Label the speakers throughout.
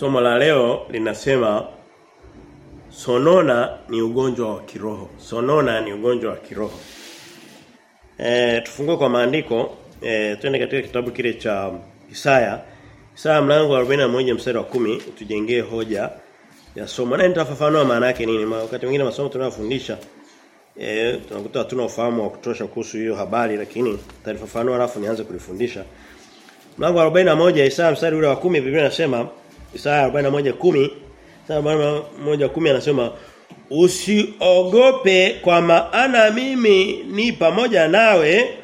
Speaker 1: Somo la leo linasema sonona ni ugonjwa wa kiroho. Sonona ni ugonjwa wa kiroho. E, tufungue kwa maandiko e, twende katika kitabu kile cha Isaya. Isaya mlango wa 41 mstari wa 10 tujengee hoja ya somo. Na nitafafanua maana yake nini. Wakati mwingine masomo tunayofundisha eh tunakuta hatuna ufahamu wa kutosha kuhusu hiyo habari lakini talifafanua alafu nianze kulifundisha. Mlango wa 41 Isaya mstari ule wa 10 Biblia inasema Isaya 41:10 Isaya 41:10 anasema usiogope kwa maana mimi ni pamoja nawe.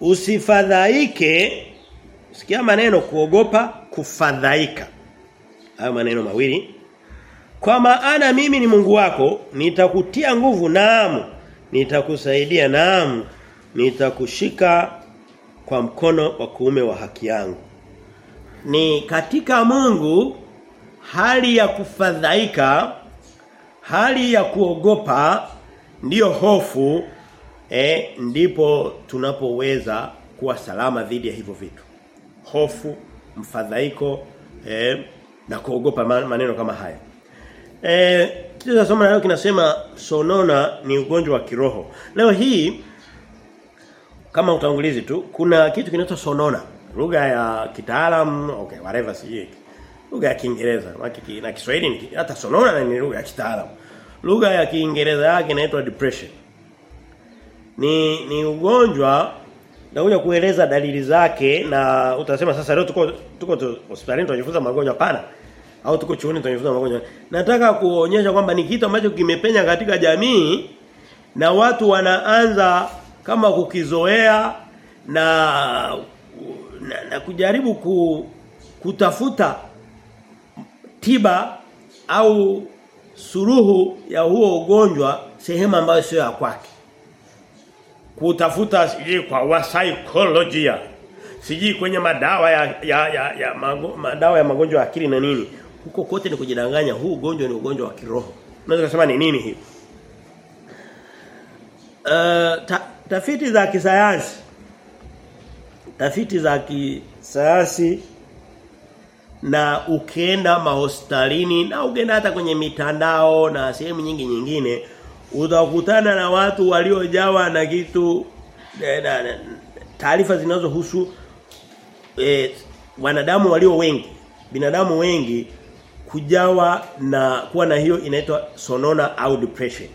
Speaker 1: Usifadhaike. Sikia maneno kuogopa kufadhaika. Hayo maneno mawili. Kwa maana mimi ni Mungu wako nitakutia nguvu naamu nitakusaidia naamu nitakushika kwa mkono wa kuume wa haki yangu ni katika Mungu hali ya kufadhaika hali ya kuogopa ndiyo hofu eh ndipo tunapoweza kuwa salama dhidi ya hivyo vitu. Hofu mfadhaiko eh na kuogopa maneno kama haya. Eh kitu somo leo kinasema sonona ni ugonjwa wa kiroho. Leo hii kama utangulizi tu kuna kitu kinaitwa sonona lugha ya kitaalamu okay whatever sijui. Lugha ya Kiingereza na Kiswahili hata sonona ni lugha ya kitaalamu. Lugha ya Kiingereza yake inaitwa depression. Ni ni ugonjwa Nakuja kueleza dalili zake na utasema sasa leo tuko tuko hospitalini tunajifunza magonjwa pana. Au tuko chuoni tunajifunza magonjwa. Nataka kuonyesha kwamba ni kitu ambacho kimepenya katika jamii na watu wanaanza kama kukizoea na na, na kujaribu ku, kutafuta tiba au suruhu ya huo ugonjwa sehemu ambayo sio ya kwake. Kutafuta sijui kwa wa psychologia sijui kwenye madawa ya ya ya, ya mago, madawa ya magonjwa ya akili na nini. Huko kote ni kujidanganya huu ugonjwa ni ugonjwa wa kiroho. Unaweza kusema ni nini hii? Uh, ta, tafiti za kisayansi tafiti za kisayansi na ukienda mahospitalini na ukienda hata kwenye mitandao na sehemu nyingi nyingine utakutana na watu waliojawa na kitu taarifa zinazohusu e, wanadamu walio wengi binadamu wengi kujawa na kuwa na hiyo inaitwa sonona au depression.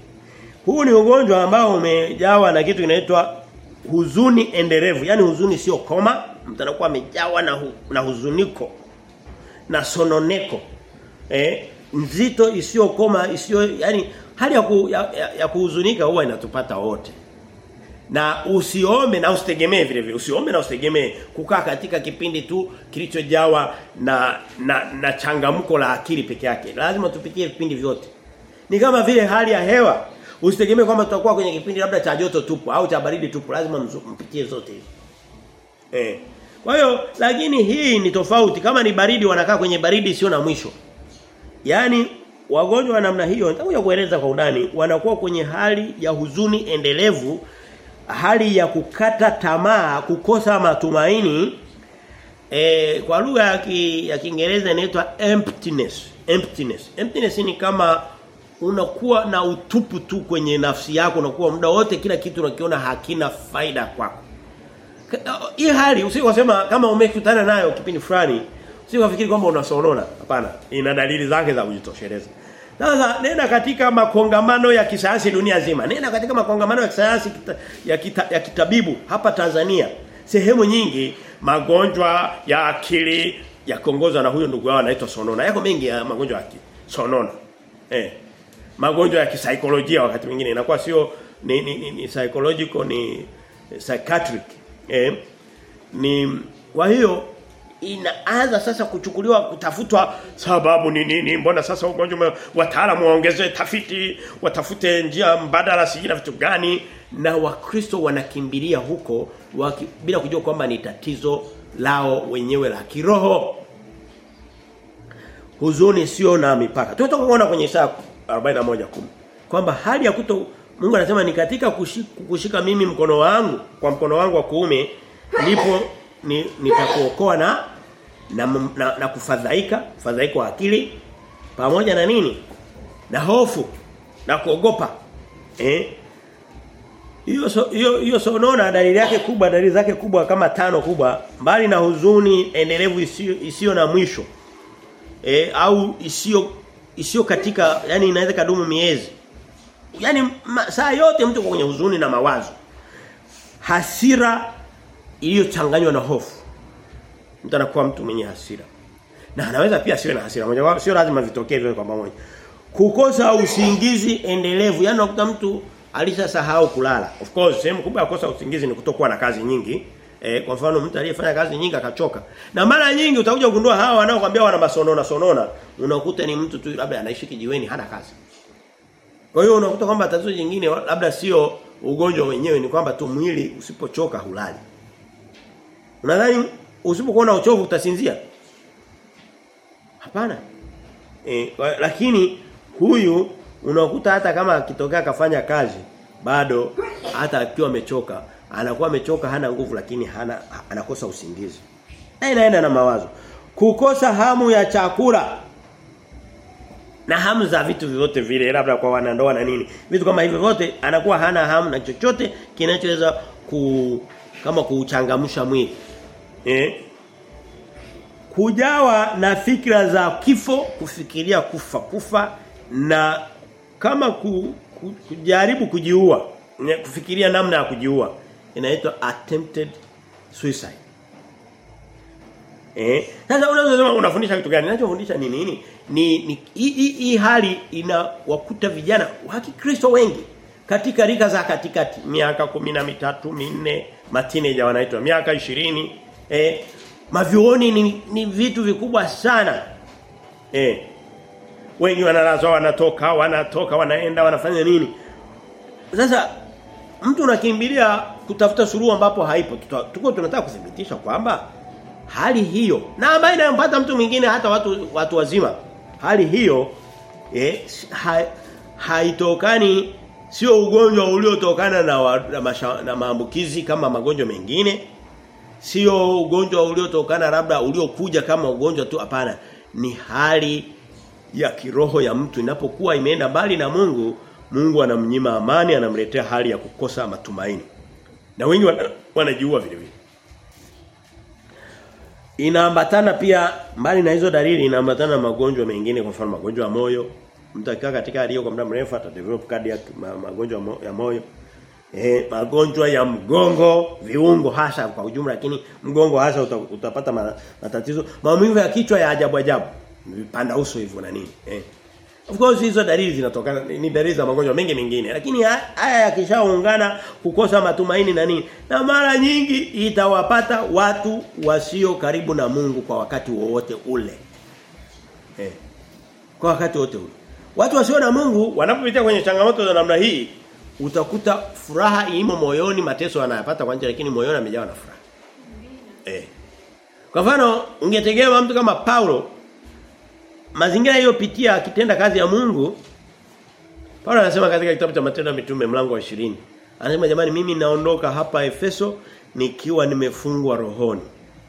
Speaker 1: Huu ni ugonjwa ambao umejawa na kitu kinaitwa huzuni endelevu yani huzuni sio koma mtu anakuwa amejawa na, hu, na huzuniko na sononeko eh nzito isiyokoma isiyo yani hali ya, ku, ya, ya, ya kuhuzunika huwa inatupata wote. Na usiombe na usitegemee vile vile. Usiombe na usitegemee kukaa katika kipindi tu kilichojawa na na, na changamko la akili peke yake. Lazima tupitie vipindi vyote. Ni kama vile hali ya hewa. Usitegemee kwamba tutakuwa kwenye kipindi labda cha joto tupu au cha baridi tupu. Lazima mpitie zote hizo. Eh. Kwa hiyo lakini hii ni tofauti. Kama ni baridi wanakaa kwenye baridi sio na mwisho. Yaani wagonjwa wa namna hiyo nitakuja kueleza kwa udani wanakuwa kwenye hali ya huzuni endelevu hali ya kukata tamaa kukosa matumaini e, kwa lugha ya Kiingereza inaitwa emptiness emptiness emptiness ni kama unakuwa na utupu tu kwenye nafsi yako unakuwa muda wote kila kitu unakiona hakina faida kwako hii hali usiwasema kama umekutana nayo kipindi fulani Usiwafikiri kwamba unasorona Hapana. Ina dalili zake za kujitosheleza. Sasa nenda katika makongamano ya kisayansi dunia nzima. Nenda katika makongamano ya kisayansi kita, ya, kita, ya kitabibu hapa Tanzania. Sehemu nyingi magonjwa ya akili yakiongozwa na huyo ndugu wao anaitwa sonona. Yako mengi ya magonjwa ya akili. Sonona. Eh. Magonjwa ya kisaikolojia wakati mwingine inakuwa sio ni, ni, ni, ni psychological ni psychiatric. Eh. Ni kwa hiyo inaanza sasa kuchukuliwa kutafutwa sababu ni nini mbona sasa ugonjwa wataalamu waongezee tafiti watafute njia mbadala sijui na vitu gani na wakristo wanakimbilia huko waki, bila kujua kwamba ni tatizo lao wenyewe la kiroho huzuni sio na mipaka tunatoka kuona kwenye Isaya 41:10 kwamba hali ya kuto Mungu anasema ni katika kushika, kushika mimi mkono wangu kwa mkono wangu wa kuume ndipo ni, nitakuokoa na na, na, na kufadhaika, fadhaiko wa akili pamoja na nini? Na hofu na kuogopa. Eh? Hiyo so, hiyo hiyo sonona dalili yake kubwa dalili zake kubwa kama tano kubwa mbali na huzuni endelevu isiyo isiyo na mwisho. Eh, au isiyo isiyo katika yani inaweza kadumu miezi. Yaani saa yote mtu kwenye huzuni na mawazo. Hasira iliyochanganywa na hofu. Mtu anakuwa mtu mwenye hasira. Na anaweza pia siwe na hasira moja sio lazima vitokee vile kwa pamoja. Kukosa usingizi endelevu. Yaani unakuta mtu alishasahau kulala. Of course sehemu kubwa ya kukosa usingizi ni kutokuwa na kazi nyingi. E, kwa mfano mtu aliyefanya kazi nyingi akachoka. Na mara nyingi utakuja kugundua hawa wanaokuambia wana masonona sonona, unakuta ni mtu tu labda anaishi kijiweni hana kazi. Kwa hiyo unakuta kwamba tatizo jingine labda sio ugonjwa wenyewe ni kwamba tu mwili usipochoka hulali. Unadhani usipokuwa na uchovu utasinzia? Hapana. E, lakini huyu unakuta hata kama akitokea akafanya kazi bado hata akiwa amechoka anakuwa amechoka hana nguvu lakini hana anakosa usingizi. naenda na mawazo. Kukosa hamu ya chakula na hamu za vitu vyote vile labda kwa wanandoa na nini. Vitu kama hivyo vyote anakuwa hana hamu na chochote kinachoweza ku kama kuuchangamsha mwili. Eh? Kujawa na fikra za kifo, kufikiria kufa kufa na kama ku, ku, kujaribu kujiua, kufikiria namna ya kujiua inaitwa attempted suicide. Eh? Sasa unaweza sema unafundisha kitu gani? Ninachofundisha ni nini? Ni hii hali inawakuta vijana wa Kikristo wengi katika rika za katikati, miaka kumi na mitatu, minne, matineja wanaitwa, miaka ishirini eh mavioni ni, ni vitu vikubwa sana. Eh. Wengi wanalazwa wanatoka, wanatoka, wanaenda, wanafanya nini? Sasa mtu unakimbilia kutafuta suluhu ambapo haipo. Tuko tunataka kudhibitisha kwamba hali hiyo na ambayo inampata mtu mwingine hata watu watu wazima. Hali hiyo eh ha, haitokani sio ugonjwa uliotokana na, wa, na, masha, na maambukizi kama magonjwa mengine. Sio ugonjwa uliotokana labda uliokuja kama ugonjwa tu hapana. Ni hali ya kiroho ya mtu inapokuwa imeenda mbali na Mungu Mungu anamnyima amani, anamletea hali ya kukosa matumaini. Na wengi wanajiua vile vile. Inaambatana pia mbali na hizo dalili inaambatana na magonjwa mengine kwa mfano magonjwa ya moyo. Mtu akikaa katika hali kwa muda mrefu atadevelop cardiac magonjwa ya moyo. Eh, magonjwa ya mgongo, viungo hasa kwa ujumla lakini mgongo hasa utapata matatizo. Maumivu ya kichwa ya ajabu ajabu. Vipanda uso hivyo na nini. Eh. Of course hizo dalili zinatokana ni dalili za magonjwa mengi mengine lakini haya yakishaungana kukosa matumaini na nini na mara nyingi itawapata watu wasio karibu na Mungu kwa wakati wowote ule. Eh. Kwa wakati wote ule. Watu wasio na Mungu wanapopitia kwenye changamoto za namna hii utakuta furaha imo moyoni mateso anayapata kwa nje lakini moyoni amejawa na furaha. Eh. Kwa mfano ungetegemea mtu kama Paulo mazingira yaliyopitia akitenda kazi ya Mungu Paulo anasema katika kitabu cha Matendo ya Mitume mlango wa 20 anasema jamani mimi naondoka hapa Efeso nikiwa nimefungwa rohoni.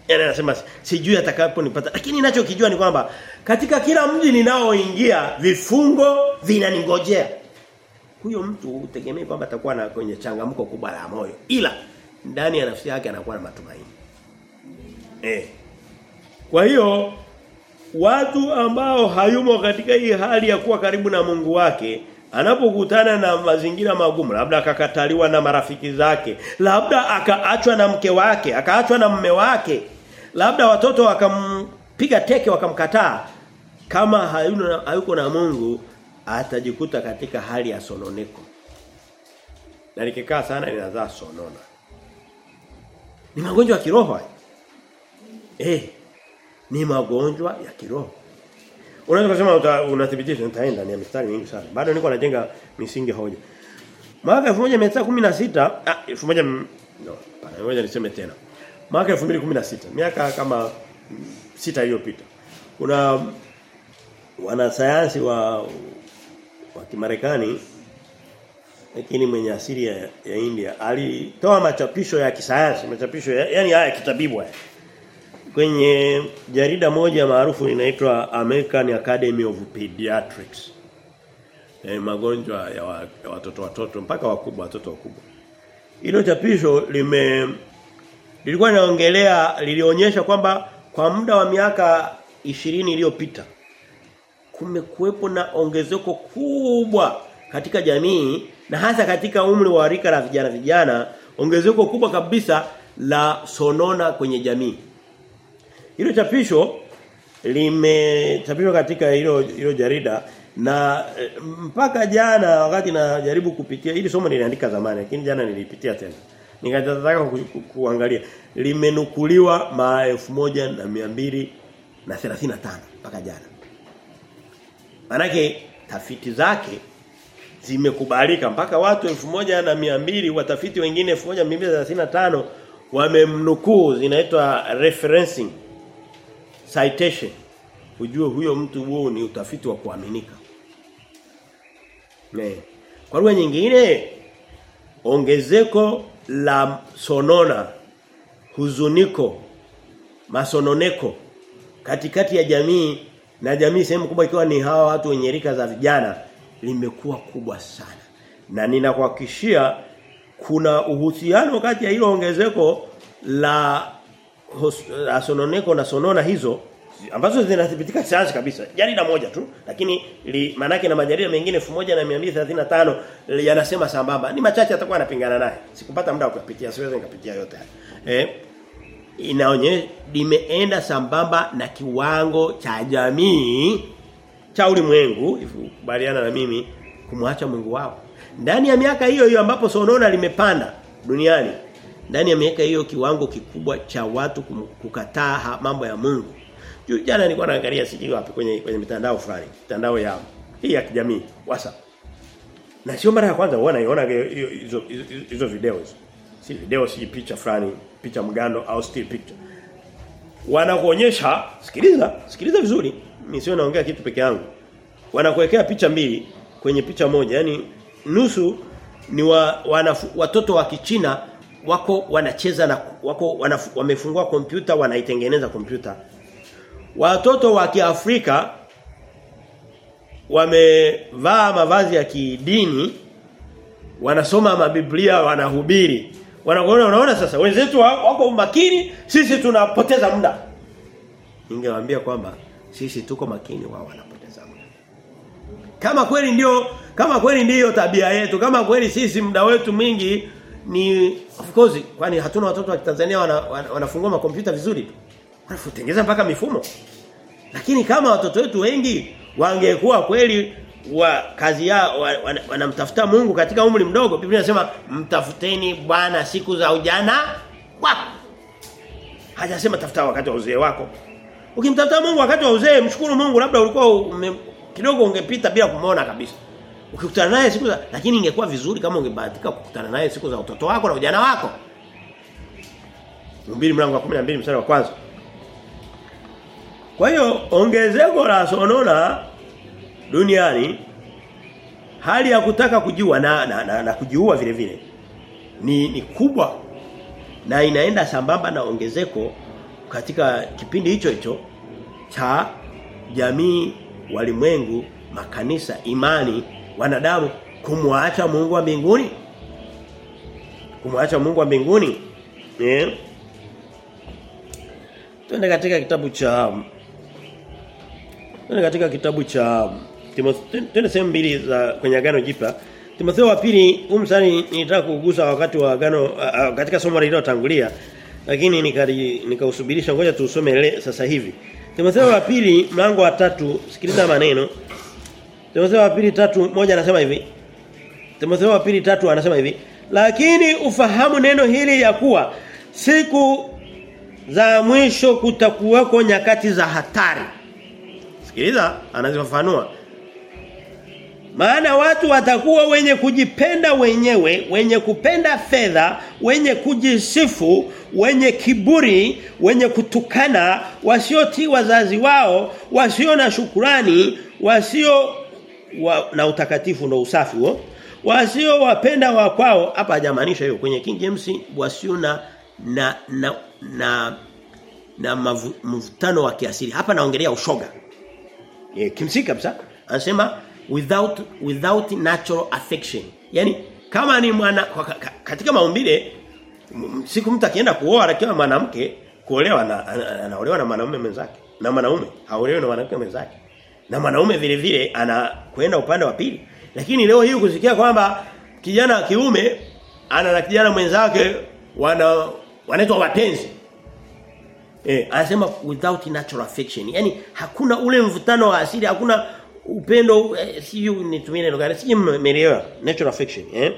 Speaker 1: Yaani anasema sijui atakaponipata lakini ninachokijua ni kwamba katika kila mji ninaoingia vifungo vinaningojea. Huyo mtu utegemee kwamba atakuwa na kwenye changamko kubwa la moyo ila ndani ya nafsi yake anakuwa na matumaini. Eh. Kwa hiyo watu ambao hayumo katika hii hali ya kuwa karibu na Mungu wake anapokutana na mazingira magumu labda akakataliwa na marafiki zake labda akaachwa na mke wake akaachwa na mme wake labda watoto wakampiga teke wakamkataa kama hayuko na Mungu atajikuta katika hali ya sononeko. Na nikikaa sana ninazaa sonona. Ni magonjwa ya kiroho eh ni magonjwa ya kiroho. Unaweza kusema unathibitisha nitaenda ni mistari mingi sana. Bado niko najenga misingi hoja. Mwaka 1916 ah 1000 no, pana ngoja niseme tena. Mwaka 2016 miaka kama sita iliyopita. Kuna wanasayansi wa wa Kimarekani lakini mwenye asili ya, ya India alitoa machapisho ya kisayansi, machapisho ya, yani haya kitabibu haya kwenye jarida moja maarufu linaitwa American Academy of Pediatrics. E, magonjwa ya, wa, ya watoto watoto mpaka wakubwa watoto wakubwa. Hilo chapisho lime lilikuwa linaongelea lilionyesha kwamba kwa muda wa miaka ishirini iliyopita kumekuwepo na ongezeko kubwa katika jamii na hasa katika umri wa rika la vijana vijana ongezeko kubwa kabisa la sonona kwenye jamii. Hilo chapisho limechapishwa katika hilo hilo jarida na mpaka jana wakati najaribu kupitia ili somo niliandika zamani lakini jana nilipitia tena. Nikataka ku, ku, kuangalia limenukuliwa ma 1200 na 35 mpaka jana. Manake tafiti zake zimekubalika mpaka watu 1200 watafiti wengine 1235 wamemnukuu zinaitwa referencing citation ujue huyo mtu huo ni utafiti wa kuaminika. Ne. Kwa lugha nyingine ongezeko la sonona huzuniko masononeko katikati ya jamii na jamii sehemu kubwa ikiwa ni hawa watu wenye rika za vijana limekuwa kubwa sana. Na ninakuhakikishia kuna uhusiano kati ya hilo ongezeko la, hos, la sononeko na sonona hizo ambazo zinathibitika sayansi kabisa. Jarida moja tu lakini manake na majarida mengine 1235 yanasema sambamba. Ni machache atakuwa anapingana naye. Sikupata muda wa kupitia siwezi nikapitia yote haya. Eh inaonyesha limeenda sambamba na kiwango cha jamii cha ulimwengu ikubaliana na mimi kumwacha Mungu wao. Ndani ya miaka hiyo hiyo ambapo sonona limepanda duniani ndani ya miaka hiyo kiwango kikubwa cha watu kukataa mambo ya Mungu. Juu jana nilikuwa naangalia sijui wapi kwenye kwenye mitandao fulani, mitandao ya hii ya kijamii, WhatsApp. Na sio mara ya kwanza huwa naiona hizo hizo video hizo. Si video si picha fulani, picha mgando au still picture. Wanakuonyesha, sikiliza, sikiliza vizuri. Mimi sio naongea kitu peke yangu. Wanakuwekea picha mbili kwenye picha moja, yani nusu ni wa, wanafu, watoto wa Kichina wako wanacheza na wako wamefungua kompyuta wanaitengeneza kompyuta. Watoto wa Kiafrika wamevaa mavazi ya kidini wanasoma mabiblia wanahubiri. Wanaona unaona sasa wenzetu wako makini sisi tunapoteza muda. Ningewaambia kwamba sisi tuko makini wao wanapoteza muda. Kama kweli ndio kama kweli ndiyo tabia yetu kama kweli sisi muda wetu mwingi ni of course kwani hatuna watoto wa Tanzania wana, wana, wanafungua makompyuta vizuri tu. Wanafutengeza mpaka mifumo. Lakini kama watoto wetu wengi wangekuwa kweli wa kazi yao wanamtafuta wa, wa Mungu katika umri mdogo Biblia inasema mtafuteni Bwana siku za ujana wako. Hajasema tafuta wakati wa uzee wako. Ukimtafuta Mungu wakati wa uzee mshukuru Mungu labda ulikuwa kidogo ungepita bila kumuona kabisa ukikutana naye siku za lakini ingekuwa vizuri kama ungebahatika kukutana naye siku za utoto wako na ujana wako. Mbili mlango wa 12 mstari wa kwanza. Kwa hiyo ongezeko la sonona duniani hali ya kutaka kujua na na, na, na kujiua vile vile ni ni kubwa na inaenda sambamba na ongezeko katika kipindi hicho hicho cha jamii walimwengu makanisa imani wanadamu kumwacha Mungu wa mbinguni kumwacha Mungu wa mbinguni eh Twende katika kitabu cha Twende katika kitabu cha Twende sehemu mbili za kwenye agano jipya. Timotheo wa pili umsani nilitaka kugusa wakati wa agano katika somo lililotangulia lakini nikausubirisha nika ngoja tuusome sasa hivi. Timotheo wa pili mlango wa tatu sikiliza maneno. Timotheo wa pili tatu moja anasema hivi. Timotheo wa pili tatu anasema hivi, lakini ufahamu neno hili ya kuwa siku za mwisho kutakuwako nyakati za hatari. Sikiliza anazifafanua. Maana watu watakuwa wenye kujipenda wenyewe, wenye kupenda fedha, wenye kujisifu, wenye kiburi, wenye kutukana, wasiotii wazazi wao, wasio na shukurani, wasio wa, na utakatifu na usafi huo. Wasio wapenda wa kwao, hapa hajamaanisha hiyo kwenye King James wasio na na na, na na mvutano wa kiasili. Hapa naongelea ushoga. E, kimsingi kabisa anasema without without natural affection. Yaani kama ni mwana katika maumbile siku mtu akienda kuoa akiwa mwanamke kuolewa na anaolewa na mwanaume mwenzake na mwanaume haolewi na mwanamke mwenzake na mwanaume vile vile anakwenda upande wa pili lakini leo hii kusikia kwamba kijana kiume ana na kijana mwenzake wana wanaitwa wapenzi Eh, anasema without natural affection. Yaani hakuna ule mvutano wa asili, hakuna upendo eh, siyo nitumie neno gani, sijui mmeelewa natural affection, eh?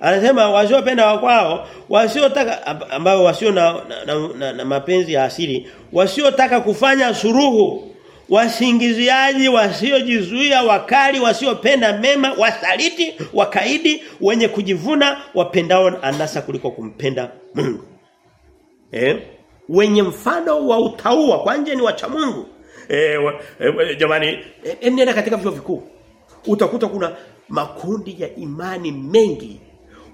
Speaker 1: Anasema wasiopenda wa kwao, wasiotaka ambao wasio na na, na, na, na mapenzi ya asili, wasiotaka kufanya suruhu, wasingiziaji, wasiojizuia, wakali, wasiopenda mema, wasaliti, wakaidi, wenye kujivuna, wapendao anasa kuliko kumpenda Mungu. Eh? Wenye mfano wa utaua kwa nje ni wacha Mungu. Eh, wa, eh jamani, eh, eh, nenda katika vyo vikuu. Utakuta kuna makundi ya imani mengi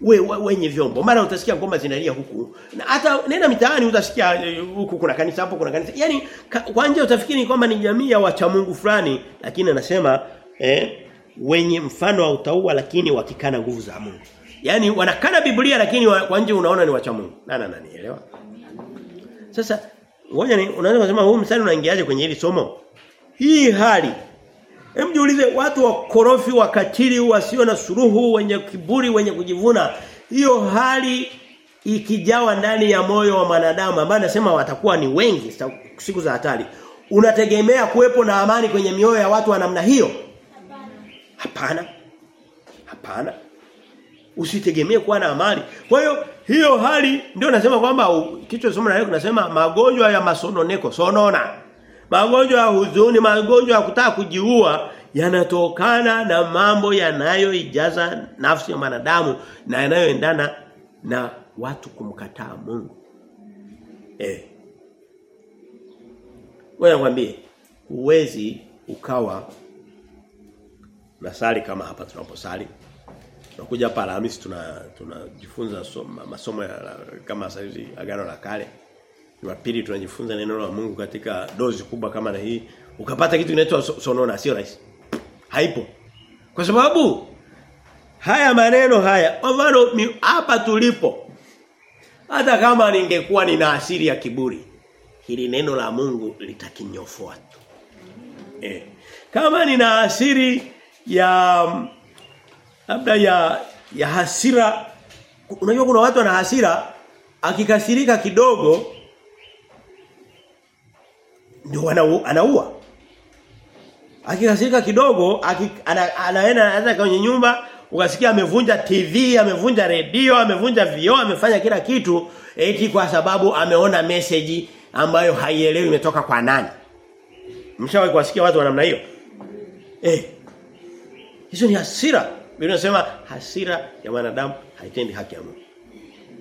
Speaker 1: we, we, wenye vyombo. Mara utasikia ngoma zinalia huku. Na hata nenda mitaani utasikia eh, huku kuna kanisa hapo kuna kanisa. Yaani kwa nje utafikiri kwamba ni jamii ya wacha Mungu fulani, lakini anasema eh, wenye mfano wa utaua lakini wakikana nguvu za Mungu. Yaani wanakana Biblia lakini wa, kwa nje unaona ni wacha Mungu. Na nani elewa? Sasa ngoja ni unaweza kusema huu msali unaingiaje kwenye hili somo? Hii hali Hem jiulize watu wa wakorofi wakatili wasio na suruhu wenye kiburi wenye kujivuna hiyo hali ikijawa ndani ya moyo wa mwanadamu ambaye anasema watakuwa ni wengi siku za hatari unategemea kuwepo na amani kwenye mioyo ya watu wa namna hiyo hapana hapana usitegemee kuwa na amani. Kwa hiyo hiyo hali ndio nasema kwamba kichwa somo la leo kinasema magonjwa ya masononeko, sonona. Magonjwa ya huzuni, magonjwa ya kutaka kujiua yanatokana na mambo yanayoijaza nafsi ya mwanadamu na yanayoendana na watu kumkataa Mungu. Eh. Wewe ngwambie huwezi ukawa nasali kama hapa tunaposali Tunakuja hapa Alhamisi tuna tunajifunza so, masomo kama sasa hivi agano la kale. Jumapili tunajifunza neno la Mungu katika dozi kubwa kama na hii. Ukapata kitu kinaitwa so- sonona sio rahisi. Haipo. Kwa sababu haya maneno haya kwa hapa tulipo hata kama ningekuwa nina asili ya kiburi hili neno la Mungu litakinyofoa tu. Eh. Kama nina asili ya labda ya ya hasira unajua kuna watu wana hasira akikasirika kidogo ndio anaua akikasirika kidogo aki, ana, anaenda anaenda kwenye nyumba ukasikia amevunja TV amevunja redio amevunja vioo amefanya kila kitu eti kwa sababu ameona message ambayo haielewi imetoka kwa nani mshawahi kuwasikia watu wa namna hiyo eh hizo ni hasira Biblia inasema hasira ya wanadamu haitendi haki ya Mungu.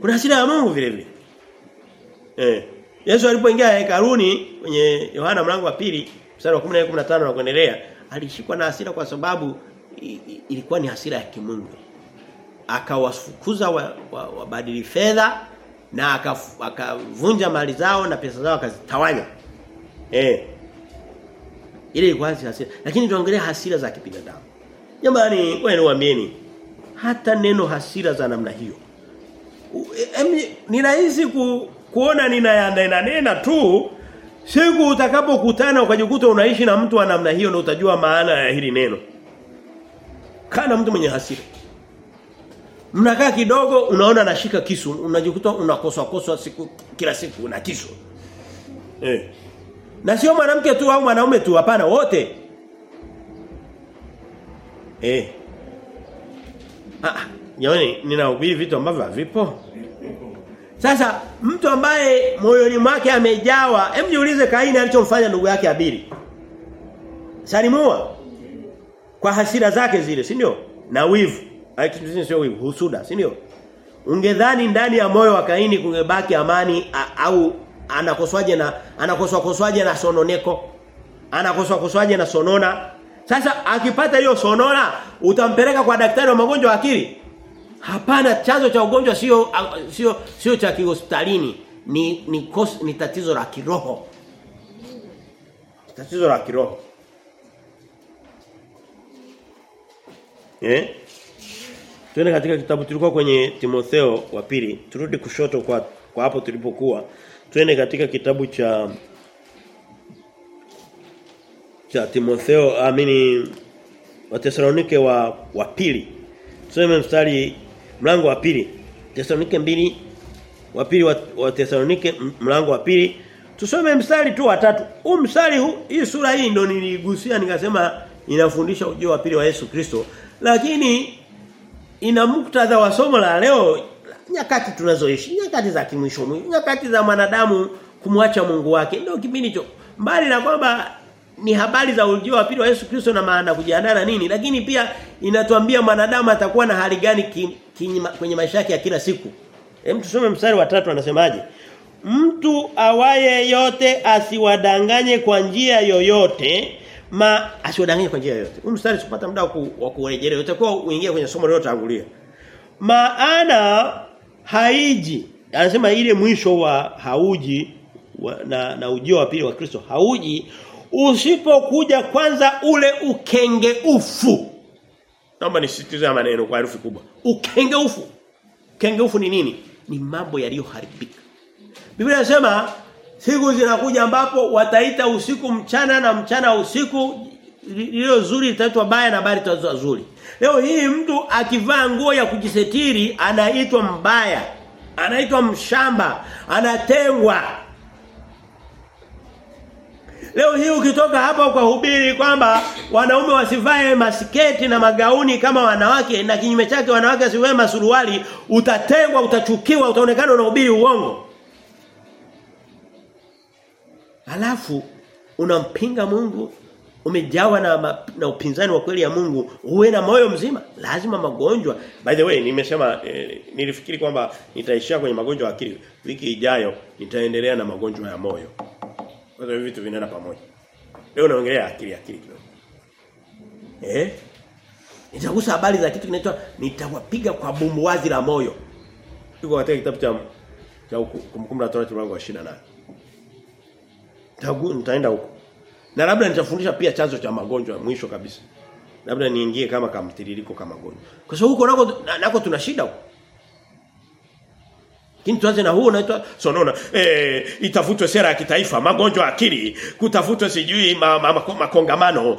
Speaker 1: Kuna hasira ya Mungu vile vile. Eh. Yesu alipoingia hekaruni kwenye Yohana mlango wa pili mstari wa 14 15 na kuendelea, alishikwa na hasira kwa sababu ilikuwa ni hasira ya kimungu. Akawafukuza wabadili wa, wa fedha na akavunja aka mali zao na pesa zao akazitawanya. Eh. Ile ilikuwa hasira. Lakini tuangalie hasira za kibinadamu. Jamani, wewe niwaambieni hata neno hasira za namna hiyo. Ni rahisi ku, kuona ninayanena nena tu siku utakapokutana ukajikuta unaishi na mtu wa namna hiyo na utajua maana ya hili neno. Kana mtu mwenye hasira. Mnakaa kidogo unaona anashika kisu, unajikuta unakoswa koswa siku kila siku na kisu. Eh. Na sio mwanamke tu au mwanaume tu hapana wote. Eh. Ah, yaani ninahubiri vitu ambavyo havipo. Sasa mtu ambaye moyoni mwake amejawa, hem jiulize Kaini alichomfanya ndugu yake Abili. Salimua kwa hasira zake zile, si ndio? Na wivu. Actually sio wivu, husuda, si ndio? Ungedhani ndani ya moyo wa Kaini kungebaki amani a, au anakoswaje na anakoswa koswaje na sononeko? Anakoswa koswaje na sonona? Sasa akipata hiyo sonona utampeleka kwa daktari wa magonjwa akili? Hapana, chanzo cha ugonjwa sio sio sio cha kihospitalini. ni ni, kos, ni tatizo la kiroho. Tatizo la kiroho. Eh? Tuende katika kitabu tulikuwa kwenye Timotheo wa pili. Turudi kushoto kwa kwa hapo tulipokuwa. Twende katika kitabu cha cha Timotheo amini wa Tesalonike wa wa pili. Tuseme mstari mlango wa pili. Tesalonike mbili wa pili wa, Tesalonike mlango wa pili. Tusome mstari tu wa tatu. Huu mstari huu hii sura hii ndo niligusia nikasema inafundisha ujio wa pili wa Yesu Kristo. Lakini ina muktadha wa somo la leo nyakati tunazoishi, nyakati za kimwisho, nyakati za mwanadamu kumwacha Mungu wake. Ndio kipindi hicho. Mbali na kwamba ni habari za ujio wa pili wa Yesu Kristo na maana kujiandaa na nini, lakini pia inatuambia mwanadamu atakuwa na hali gani kwenye maisha yake ya kila siku. Hem tusome mstari wa tatu anasemaje? Mtu awaye yote asiwadanganye kwa njia yoyote ma asiwadanganye kwa njia yoyote. Huu mstari sipata muda wa kurejelea. Utakuwa uingia kwenye somo lililotangulia. Maana haiji anasema ile mwisho wa hauji wa, na na ujio wa pili wa Kristo hauji usipokuja kwanza ule ukengeufu. Naomba nisisitize maneno kwa herufi kubwa. Ukengeufu. Ukengeufu ni nini? Ni mambo yaliyoharibika. Biblia inasema siku zinakuja ambapo wataita usiku mchana na mchana usiku lilo zuri itaitwa baya na baya litaitwa zuri. Leo hii mtu akivaa nguo ya kujisetiri anaitwa mbaya. Anaitwa mshamba, anatengwa. Leo hii ukitoka hapa ukahubiri kwamba wanaume wasivae masiketi na magauni kama wanawake na kinyume chake wanawake wasivae masuruali utatengwa utachukiwa utaonekana unahubiri uongo. Alafu unampinga Mungu umejawa na na upinzani wa kweli ya Mungu uwe na moyo mzima lazima magonjwa. By the way nimesema eh, nilifikiri kwamba nitaishia kwenye magonjwa ya akili. Wiki ijayo nitaendelea na magonjwa ya moyo kwa sababu vitu vinaenda pamoja leo naongelea akili akili kidogo eh nitagusa habari za kitu kinaitwa nitawapiga kwa bumbuazi la moyo Tuko katika kitabu cha cha kumkumbuka Torati mlango wa 28 Tagu nitaenda huko. Na labda nitafundisha pia chanzo cha magonjwa mwisho kabisa. Labda niingie kama kamtiririko kama magonjwa. Kwa sababu huko nako nako tuna shida huko. Lakini tuanze na huo unaitwa sonona. Eh itafutwe sera ya kitaifa magonjwa akili kutafutwe sijui ma, ma, ma, makongamano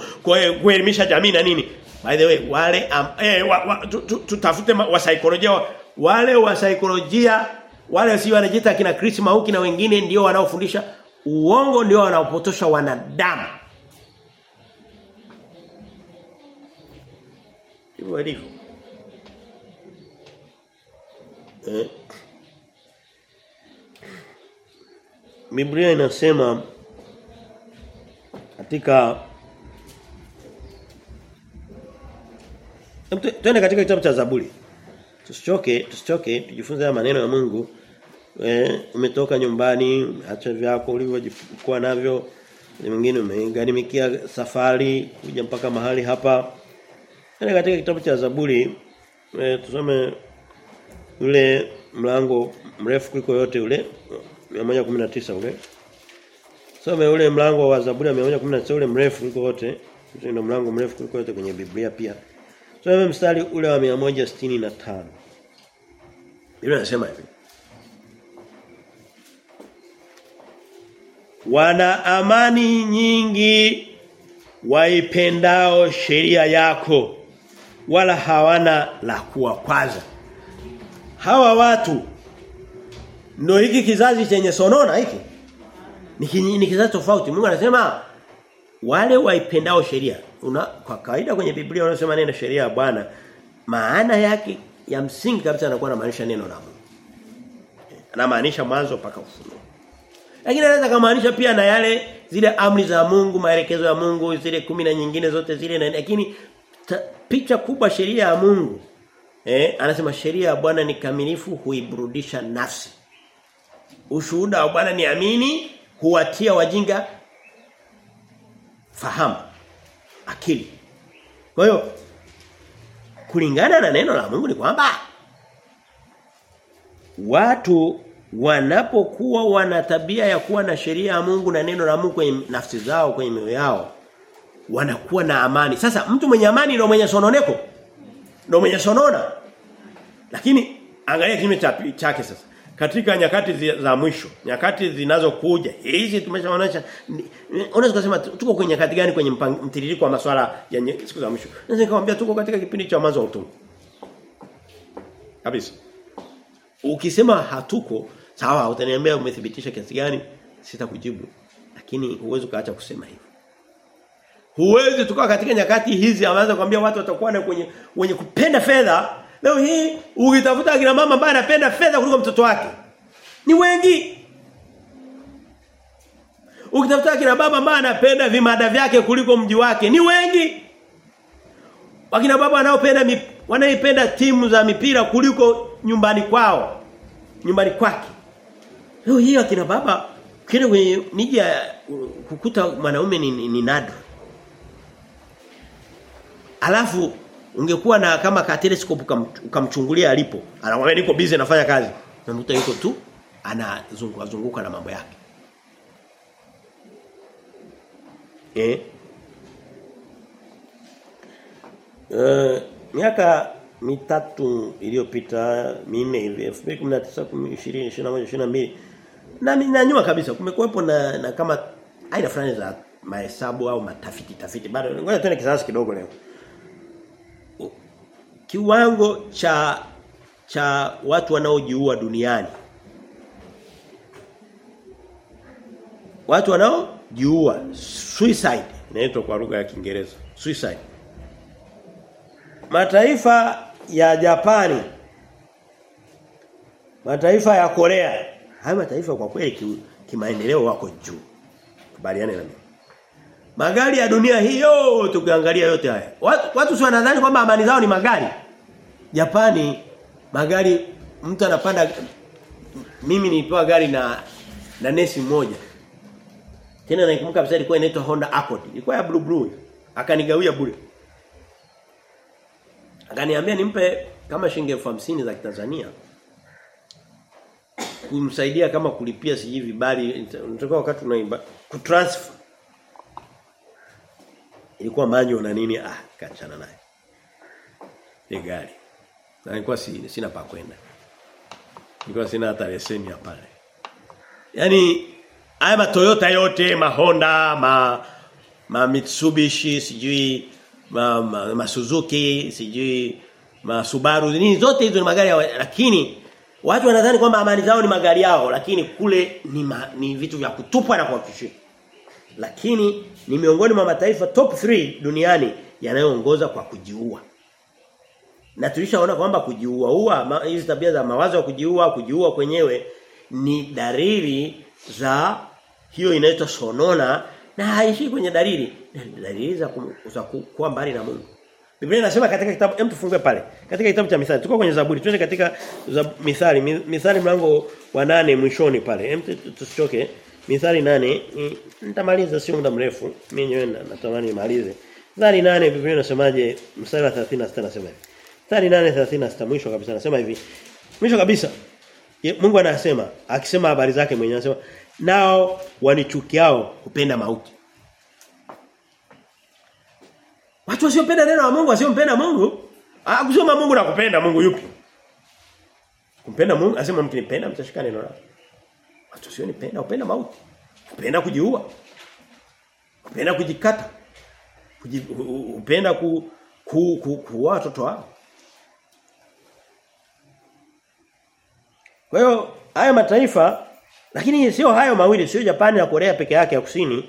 Speaker 1: kuelimisha jamii na nini. By the way wale um, eh wa, wa, tutafute wa saikolojia wale wa saikolojia wale si wanajiita kina Chris Mauki na wengine ndio wanaofundisha uongo ndio wanaopotosha wanadamu. Hivyo ndivyo eh Biblia inasema katika Twende katika kitabu cha Zaburi. Tusichoke, tusichoke, tujifunze maneno ya Mungu. E, umetoka nyumbani, acha vyako ulivyokuwa navyo. Mwingine umegharimikia safari kuja mpaka mahali hapa. Twende katika kitabu cha Zaburi. e, tusome ule mlango mrefu kuliko yote ule 119 ule. Soma ule mlango wa Zaburi ya 119 ule mrefu kuliko wote. Ndio mlango mrefu kuliko wote kwenye Biblia pia. Soma mstari ule wa 165. Biblia inasema hivi. Wana amani nyingi waipendao sheria yako wala hawana la kuwakwaza. Hawa watu ndio hiki kizazi chenye sonona hiki. Ni, ni kizazi tofauti. Mungu anasema wale waipendao sheria. Una kwa kawaida kwenye Biblia unasema neno sheria ya Bwana maana yake ya msingi kabisa anakuwa anamaanisha neno la Mungu. Anamaanisha mwanzo mpaka ufunuo. Lakini anaweza kumaanisha pia na yale zile amri za Mungu, maelekezo ya Mungu, zile kumi na nyingine zote zile na lakini ta, picha kubwa sheria ya Mungu. Eh, anasema sheria ya Bwana ni kamilifu huiburudisha nafsi. Ushuhuda wa Bwana ni amini huwatia wajinga fahamu akili. Kwa hiyo kulingana na neno la Mungu ni kwamba watu wanapokuwa wana tabia ya kuwa na sheria ya Mungu na neno la Mungu kwenye nafsi zao kwenye mioyo yao wanakuwa na amani. Sasa mtu mwenye amani ndio mwenye sononeko. Ndio mwenye sonona. Lakini angalia kinyume chake sasa. Katika nyakati za mwisho, nyakati zinazokuja, hizi tumeshaonesha unaweza kusema tuko kwenye nyakati gani kwenye mtiririko wa masuala ya siku za mwisho. Naweza nikamwambia tuko katika kipindi cha mwanzo wa utumwa. Kabisa. Ukisema hatuko, sawa utaniambia umethibitisha kiasi gani? Sitakujibu. Lakini huwezi kaacha kusema hivyo. Huwezi tukawa katika nyakati hizi anaanza kwambia watu watakuwa na kwenye wenye kupenda fedha. Leo hii ukitafuta akina mama ambaye anapenda fedha kuliko mtoto wake. Ni wengi. Ukitafuta akina baba ambaye anapenda vimada vyake kuliko mji wake. Ni wengi. Wakina baba wanaopenda wanaipenda timu za mipira kuliko nyumbani kwao. Nyumbani kwake. Leo hii akina baba kile kwenye nija kukuta mwanaume ni, ni, ni nadra. Alafu ungekuwa na kama ka telescope ukamchungulia alipo. anamwambia niko busy nafanya kazi. Unamkuta yuko tu anazunguka zunguka na mambo yake. Eh? Uh, miaka mitatu iliyopita minne hivi 2019 2020 21 22 na ninanyua kabisa kumekuwepo na, na kama aina fulani za mahesabu au matafiti tafiti bado ngoja tuone kisasa kidogo leo kiwango cha cha watu wanaojiua duniani. Watu wanaojiua suicide. Inaitwa kwa lugha ya Kiingereza suicide. Mataifa ya Japani mataifa ya Korea haya mataifa kwa kweli kimaendeleo ki wako juu. Kubaliane na mimi magari ya dunia hiyo tukiangalia yote haya watu, watu si wanadhani kwamba amani zao ni magari Japani magari mtu anapanda mimi nilipewa gari na na nesi mmoja. Tena naikumbuka kabisa ilikuwa inaitwa Honda Accord. Ilikuwa ya blue blue akanigawia bure. Akaniambia nimpe kama shilingi 50 za Kitanzania. Kumsaidia kama kulipia siji vibali unatoka wakati unaimba kutransfer. Ilikuwa manyo na nini? Ah kaachana naye ile gari na nilikuwa si, sina pa kwenda. Nilikuwa sina hata leseni ya pale. Yaani haya matoyota yote mahonda, ma ma Mitsubishi sijui ma, ma, ma Suzuki sijui ma Subaru nini zote hizo ni magari ya, lakini watu wanadhani kwamba amani zao ni magari yao lakini kule ni ma, ni vitu vya kutupwa na kuhakikishia lakini ni miongoni mwa mataifa top 3 duniani yanayoongoza kwa kujiua na tulishaona kwamba kujiua huwa hizi tabia za mawazo ya kujiua kujiua kwenyewe ni dalili za hiyo inaitwa sonona na haishi kwenye dalili. Dalili za, kuza kuwa mbali na Mungu. Biblia inasema katika kitabu hem tufungue pale. Katika kitabu cha Mithali. Tuko kwenye Zaburi. Twende katika za, Mithali. Mithali mlango wa nane mwishoni pale. Hem tusichoke. Mithali nane nitamaliza sio muda mrefu. Mimi nyewe natamani nimalize. Mithali nane Biblia inasemaje? Wa 36 nasema Mstari 8:36 mwisho kabisa anasema hivi. Mwisho kabisa Mungu anasema akisema habari zake mwenyewe anasema nao wanichukiao hupenda mauti. Watu wasiopenda neno la Mungu wasiompenda Mungu, akusema Mungu nakupenda Mungu yupi? Kumpenda Mungu asema mkinipenda mtashika neno lake. Watu wasionipenda upenda mauti. Upenda kujiua. Upenda kujikata. Upenda ku ku, ku, ku watoto wao. Kwa hiyo haya mataifa lakini sio hayo mawili sio Japani na Korea peke yake ya kusini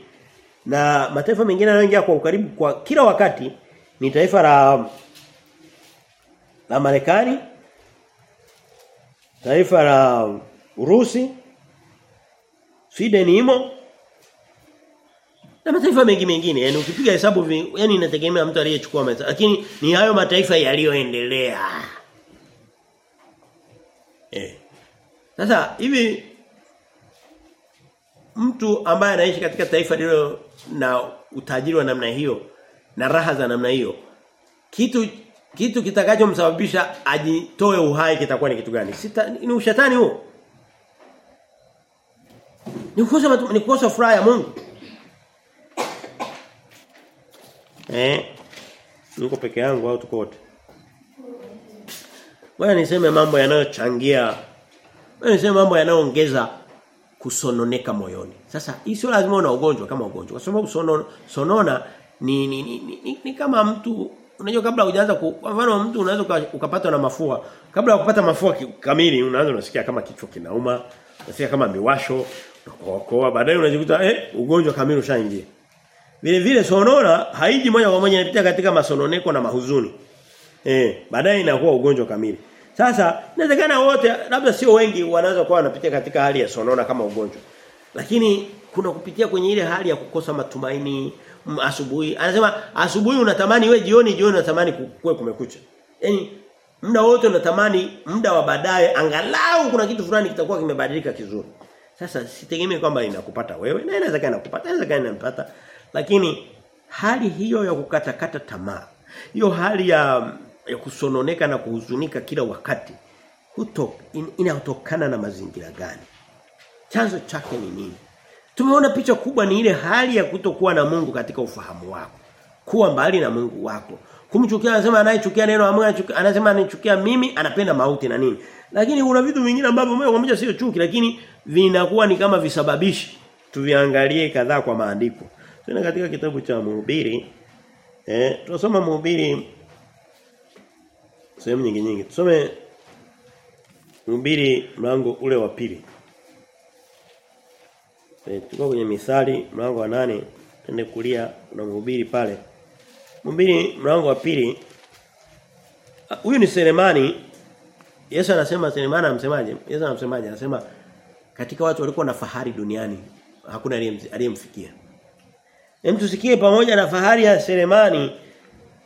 Speaker 1: na mataifa mengine yanayoingia kwa ukaribu kwa kila wakati ni taifa la la Marekani taifa la Urusi Sweden imo na mataifa mengi mengine. Yani ukipiga hesabu yani inategemea mtu aliyechukua mataifa lakini ni hayo mataifa yaliyoendelea eh sasa hivi mtu ambaye anaishi katika taifa lilo na utajiri wa namna hiyo na raha za namna hiyo kitu kitu kitakachomsababisha ajitoe uhai kitakuwa ni kitu gani? Sita, ni ushetani huo. Ni kukosa ni kukosa furaha ya Mungu. Eh? Niko peke yangu au tuko wote? Bwana niseme mambo yanayochangia. Bwana niseme mambo yanayoongeza kusononeka moyoni. Sasa hii sio lazima una ugonjwa kama ugonjwa. Kwa sababu sonona, sonona ni ni, ni, ni, ni, ni kama mtu unajua kabla hujaanza kwa mfano mtu unaweza uka- ukapata na mafua. Kabla ya kupata mafua kamili unaanza unasikia kama kichwa kinauma, unasikia kama miwasho, unakoa baadaye unajikuta eh ugonjwa kamili ushaingia. Vile vile sonona haiji moja kwa moja inapitia katika masononeko na mahuzuni. Eh, baadaye inakuwa ugonjwa kamili. Sasa inawezekana wote labda sio wengi wanaweza kuwa wanapitia katika hali ya sonona kama ugonjwa. Lakini kuna kupitia kwenye ile hali ya kukosa matumaini asubuhi. Anasema asubuhi unatamani we jioni jioni unatamani kuwe kumekucha. Yaani muda wote unatamani muda wa baadaye angalau kuna kitu fulani kitakuwa kimebadilika kizuri. Sasa sitegemee kwamba inakupata wewe na inaweza kana kupata, inaweza kana inapata. Lakini hali hiyo ya kukatakata tamaa, hiyo hali ya ya kusononeka na kuhuzunika kila wakati huto in, inatokana na mazingira gani? Chanzo chake ni nini? Tumeona picha kubwa ni ile hali ya kutokuwa na Mungu katika ufahamu wako. Kuwa mbali na Mungu wako. Kumchukia anasema anayechukia neno la anasema anichukia mimi anapenda mauti na nini. Lakini kuna vitu vingine ambavyo moja kwa moja sio chuki lakini vinakuwa ni kama visababishi. Tuviangalie kadhaa kwa maandiko. Tuna katika kitabu cha Mhubiri eh tunasoma Mhubiri sehemu nyingi nyingi. Tusome Mhubiri mlango ule wa pili. E, tuko kwenye misali mlango wa nane tende kulia na mhubiri pale. Mhubiri mlango wa pili huyu ni Selemani. Yesu anasema Selemani anamsemaje? Yesu anamsemaje? Anasema katika watu walikuwa na fahari duniani hakuna aliyemfikia. Hem tusikie pamoja na fahari ya Selemani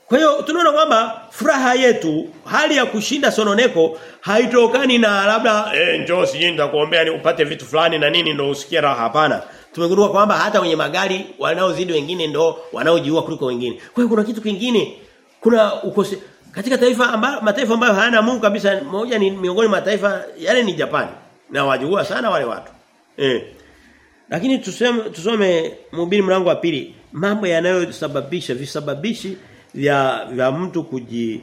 Speaker 1: kwa hiyo tunaona kwamba furaha yetu hali ya kushinda sononeko haitokani na labda eh njoo sijui nitakuombea ni upate vitu fulani na nini ndio usikie raha hapana. Tumegundua kwamba hata wenye magari wanaozidi wengine ndio wanaojiua kuliko wengine. Kwa hiyo kuna kitu kingine kuna ukose katika taifa ambayo mataifa ambayo hayana Mungu kabisa moja ni miongoni mataifa yale ni Japani na wajua sana wale watu. Eh. Lakini tuseme tusome mhubiri mlango wa pili mambo yanayosababisha visababishi vya vya mtu kuji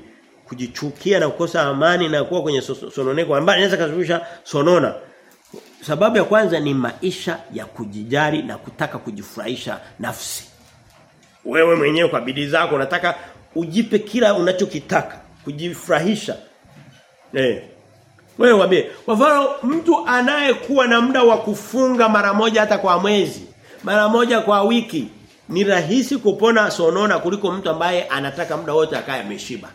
Speaker 1: kujichukia na kukosa amani na kuwa kwenye sononeko ambayo inaweza kusababisha sonona. Sababu ya kwanza ni maisha ya kujijali na kutaka kujifurahisha nafsi. Wewe mwenyewe kwa bidii zako unataka ujipe kila unachokitaka, kujifurahisha. Eh. Wewe wabe kwa mfano mtu anayekuwa na muda wa kufunga mara moja hata kwa mwezi, mara moja kwa wiki, ni rahisi kupona sonona kuliko mtu ambaye anataka muda wote akae ameshiba.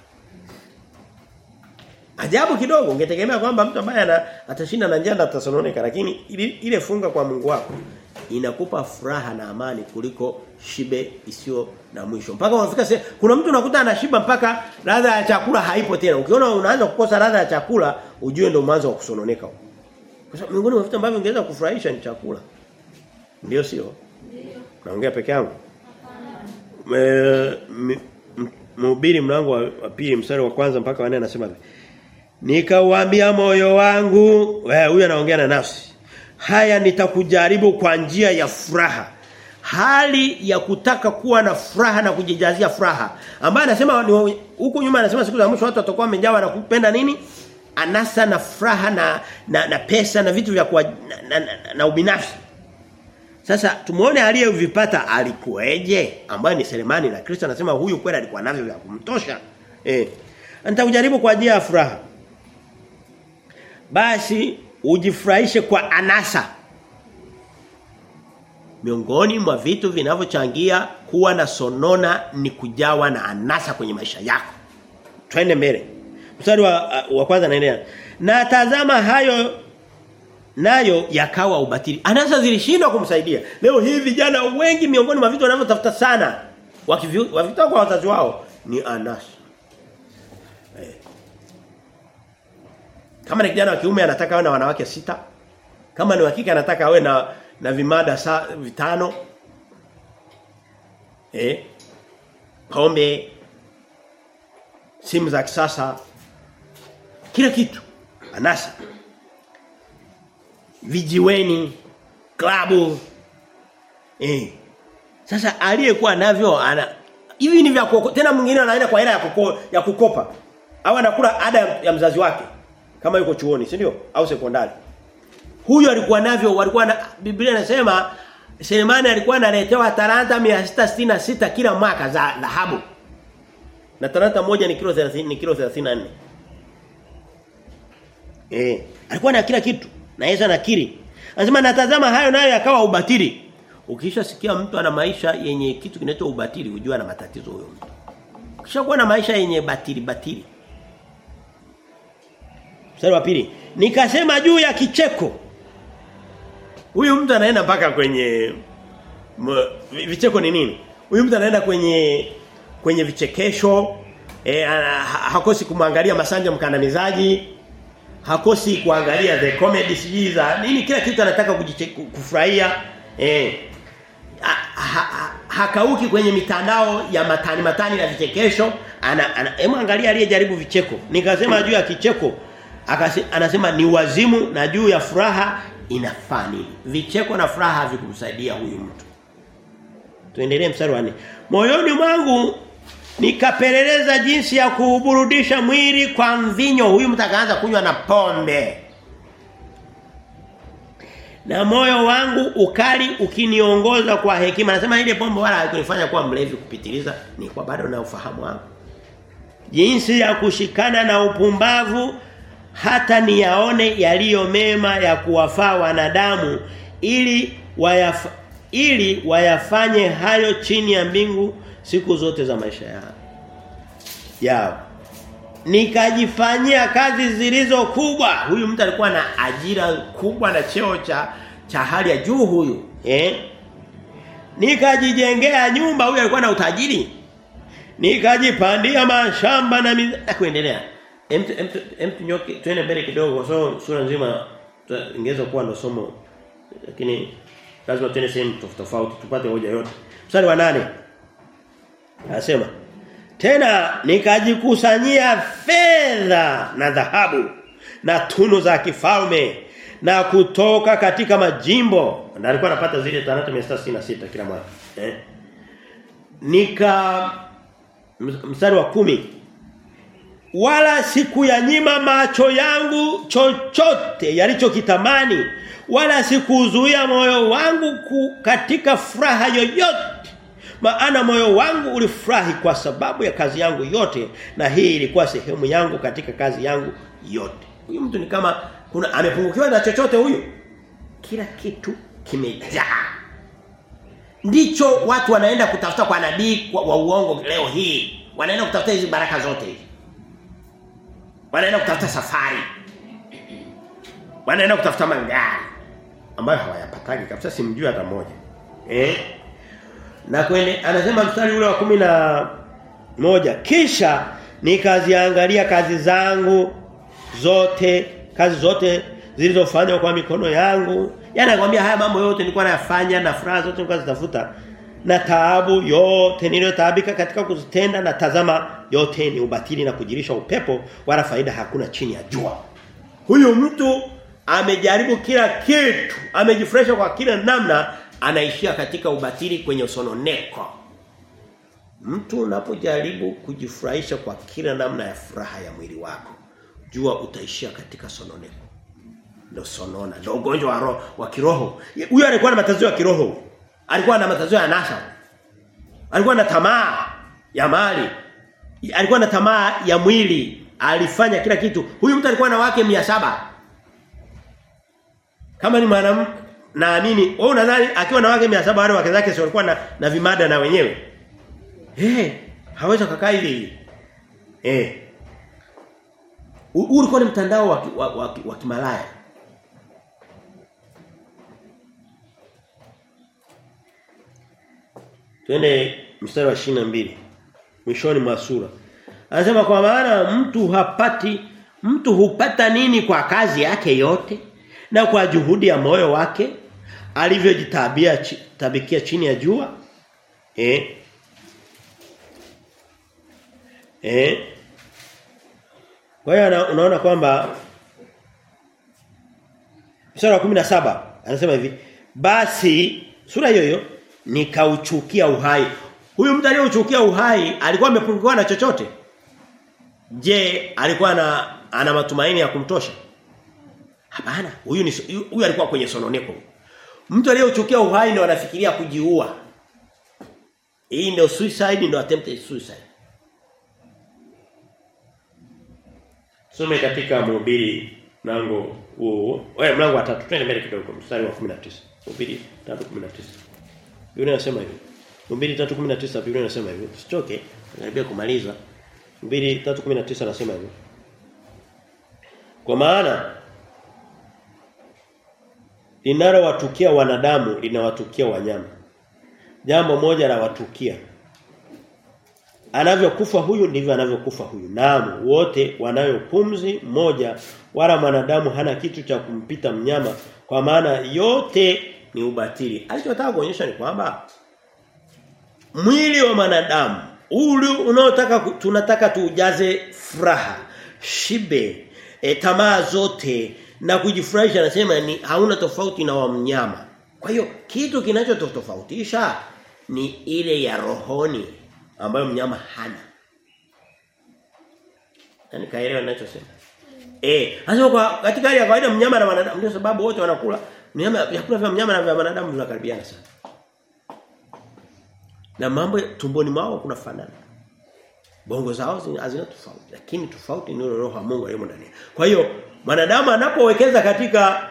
Speaker 1: Ajabu kidogo ungetegemea kwamba mtu ambaye atashinda na njaa atasononeka lakini ile, ile funga kwa Mungu wako inakupa furaha na amani kuliko shibe isiyo na mwisho. Mpaka unafika se, kuna mtu unakuta anashiba mpaka ladha ya chakula haipo tena. Ukiona unaanza kukosa ladha ya chakula, ujue ndio mwanzo wa kusononeka. Kwa sababu miongoni mwa vitu ambavyo ungeweza kufurahisha ni chakula. Ndio sio? Naongea peke yangu. Eh, Mhubiri mlango wa pili mstari wa kwanza mpaka wa nne anasema hivi. Nikauambia moyo wangu, wewe huyu anaongea na nafsi. Haya nitakujaribu kwa njia ya furaha. Hali ya kutaka kuwa na furaha na kujijazia furaha. Ambaye anasema huku nyuma anasema siku za mwisho watu watakuwa wamejawa na kupenda nini? Anasa na furaha na na, na pesa na vitu vya kwa na, na, na, na ubinafsi. Sasa tumuone aliyevipata alikuweje ambaye ni Selemani na Kristo anasema huyu kweli alikuwa navyo vya kumtosha. Eh. Nitakujaribu kwa ajili ya furaha. Basi ujifurahishe kwa anasa. Miongoni mwa vitu vinavyochangia kuwa na sonona ni kujawa na anasa kwenye maisha yako. Twende mbele. Mstari wa, wa kwanza naendelea. Na tazama hayo nayo yakawa ubatili. Anasa zilishindwa kumsaidia. Leo hii vijana wengi miongoni mwa vitu wanavyotafuta sana wakivitoa kwa wazazi wao ni anasa. Eh. Kama ni kijana wa kiume anataka awe na wanawake sita. Kama ni hakika anataka awe na na vimada sa, vitano. Eh? Pombe simu za kisasa kila kitu anasa vijiweni klabu. Eh. Sasa aliyekuwa navyo ana hivi ni vya kuoko, tena mwingine anaenda kwa hela ya kuko, ya kukopa. Au anakula ada ya, mzazi wake kama yuko chuoni, si ndio? Au sekondari. Huyo alikuwa navyo walikuwa na Biblia inasema Selemani alikuwa analetewa talanta 666 kila mwaka za dhahabu. Na talanta moja ni kilo 30 ni kilo 34. Eh, alikuwa na kila kitu. Na Yesu anakiri. Anasema natazama hayo nayo yakawa ubatili. Ukishasikia mtu ana maisha yenye kitu kinaitwa ubatili, ujua na matatizo huyo mtu. Ukishakuwa na maisha yenye batili batili. Mstari wa pili. Nikasema juu ya kicheko. Huyu mtu anaenda mpaka kwenye vicheko ni nini? Huyu mtu anaenda kwenye kwenye vichekesho eh hakosi kumwangalia Masanja mkandamizaji hakosi kuangalia the comedy sijui za nini kila kitu anataka kufurahia eh. Ha, ha, ha, hakauki kwenye mitandao ya matani matani na vichekesho. Ana, ana hemu angalia aliyejaribu vicheko. Nikasema juu ya kicheko akasi, anasema ni wazimu na juu ya furaha inafani nini? Vicheko na furaha havikumsaidia huyu mtu. Tuendelee mstari wa 4 moyoni mwangu nikapeleleza jinsi ya kuburudisha mwili kwa mvinyo. Huyu mtakaanza kunywa na pombe. Na moyo wangu ukali ukiniongoza kwa hekima. Nasema ile pombe wala haikunifanya kuwa mlevi kupitiliza ni kwa bado na ufahamu wangu. Jinsi ya kushikana na upumbavu hata niyaone yaliyo mema ya kuwafaa wanadamu ili wayaf, ili wayafanye hayo chini ya mbingu siku zote za maisha yao. Yao. Nikajifanyia kazi zilizo kubwa. Huyu mtu alikuwa na ajira kubwa na cheo cha cha hali ya juu huyu. Eh? Nikajijengea nyumba huyu alikuwa na utajiri. Nikajipandia mashamba na na kuendelea. Hem em nyoke twende mbele kidogo so sura nzima ingeweza kuwa ndo somo lakini lazima tuende sehemu tofauti tupate hoja yote. Mstari wa nane Anasema tena nikajikusanyia fedha na dhahabu na tunu za kifalme na kutoka katika majimbo. Na alikuwa anapata zile talanta 666 kila mwaka. Eh? Nika mstari wa kumi wala siku ya nyima macho yangu chochote yalichokitamani wala sikuzuia moyo wangu katika furaha yoyote maana moyo wangu ulifurahi kwa sababu ya kazi yangu yote na hii ilikuwa sehemu yangu katika kazi yangu yote. Huyu mtu ni kama kuna amepungukiwa na chochote huyu? Kila kitu kimejaa. Ndicho watu wanaenda kutafuta kwa nabii wa uongo leo hii. Wanaenda kutafuta hizi baraka zote hizi. Wanaenda kutafuta safari. Wanaenda kutafuta magari. Ambayo hawayapatagi kabisa simjui hata moja. Eh na kwenye anasema mstari ule wa kumi na moja kisha nikaziangalia kazi zangu zote kazi zote zilizofanywa kwa mikono yangu. Yani anakuambia haya mambo yote nilikuwa nayafanya na furaha zote nilikuwa zitafuta na taabu yote niliyotaabika katika kuzitenda na tazama yote ni ubatili na kujirisha upepo wala faida hakuna chini ya jua. Huyu mtu amejaribu kila kitu amejifresha kwa kila namna anaishia katika ubatili kwenye usononeko. Mtu unapojaribu kujifurahisha kwa kila namna ya furaha ya mwili wako jua utaishia katika sononeko ndio sonona ndio ugonjwa wa roho wa kiroho. Huyo alikuwa na matatizo ya kiroho. Alikuwa na matatizo ya nasa alikuwa na tamaa ya mali. Alikuwa na tamaa ya mwili. Alifanya kila kitu. Huyu mtu alikuwa na wake 700 kama ni mwanamke naamini wewe unadhani akiwa na wake 700 wale wake zake sio walikuwa na, na vimada na wenyewe? Eh hawezi kukaa hivi hivi. Eh. Ulikuwa ni mtandao wa wa, wa, wa kimalaya. Twende mstari wa 22 mwishoni mwa sura. Anasema kwa maana mtu hapati mtu hupata nini kwa kazi yake yote na kwa juhudi ya moyo wake alivyojitabia tabikia chini ya jua eh eh kwa hiyo unaona kwamba mstari wa 17 anasema hivi basi sura hiyo hiyo nikauchukia uhai. Huyu mtu aliyeuchukia uhai alikuwa amepungukiwa na chochote? Je, alikuwa na ana matumaini ya kumtosha? Hapana, huyu ni huyu alikuwa kwenye sononeko. Mtu aliyochukia uhai ndio anafikiria kujiua. Hii ndio suicide ndio attempted suicide. Some katika mhubiri mlango huo. Wewe mlango wa 3 twende mbele kidogo mstari wa 19. Mhubiri 3:19. Biblia inasema hivi. Mhubiri 3:19 Biblia inasema hivi. Usichoke, karibia kumaliza. Mhubiri 3:19 anasema hivi. Kwa maana linalowatukia wanadamu linawatukia wanyama. Jambo moja la watukia. Anavyokufa huyu ndivyo anavyokufa huyu. Naam, wote wanayo pumzi moja wala mwanadamu hana kitu cha kumpita mnyama kwa maana yote ni ubatili. Alichotaka kuonyesha ni kwamba mwili wa mwanadamu ule unaotaka tunataka tuujaze furaha, shibe, e, tamaa zote na kujifurahisha anasema ni hauna tofauti na wa mnyama. Kwa hiyo kitu kinachotofautisha ni ile ya rohoni ambayo mnyama hana. Yaani kaelewa ninachosema? Eh, hasa kwa katika hali ya kawaida mnyama na wanadamu ndio sababu wote wanakula mnyama vyakula vya mnyama na vya wanadamu vinakaribiana sana. Na mambo tumboni mwao kuna fanana. Bongo zao hazina tofauti, lakini tofauti ni roho ya Mungu aliyomo ndani. Kwa hiyo mwanadamu anapowekeza katika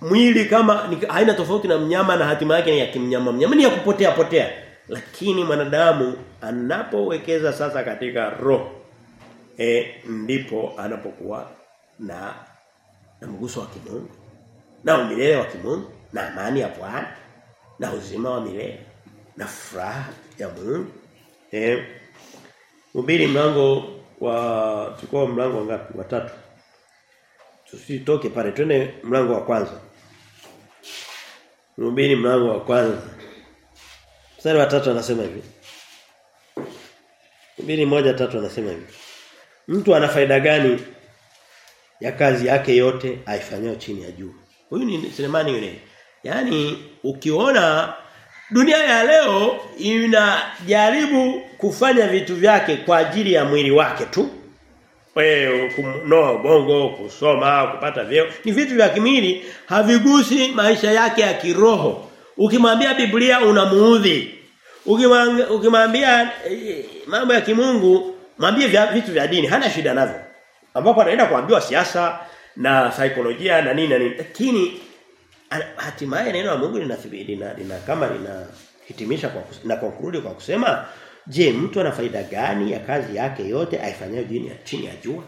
Speaker 1: mwili kama ni, haina tofauti na mnyama na hatima yake ni ya kimnyama. Mnyama ni ya kupotea potea. Lakini mwanadamu anapowekeza sasa katika roho e, ndipo anapokuwa na na mguso wa kimungu na umilele wa kimungu na amani ya Bwana na uzima wa milele na furaha ya Mungu eh Mhubiri mlango wa tukao mlango ngapi? Wa tatu. Tusitoke pale twende mlango wa kwanza. Mhubiri mlango wa kwanza. Mstari wa tatu anasema hivi. Mhubiri moja tatu anasema hivi. Mtu ana faida gani ya kazi yake yote aifanyayo chini ya jua? Huyu ni Selemani yule. Yaani ukiona dunia ya leo inajaribu kufanya vitu vyake kwa ajili ya mwili wake tu. Wewe kunoa bongo, kusoma, kupata vyeo, ni vitu vya kimwili havigusi maisha yake ya kiroho. Ukimwambia Biblia unamuudhi. Ukimwambia e, mambo ya kimungu, mwambie vitu vya dini, hana shida navyo. Ambapo anaenda kuambiwa siasa na saikolojia na nini na nini. Lakini hatimaye neno la Mungu linathibiti lina, lina kama linahitimisha kwa na kwa kusema je mtu ana faida gani ya kazi yake yote aifanyayo chini ya chini ya jua?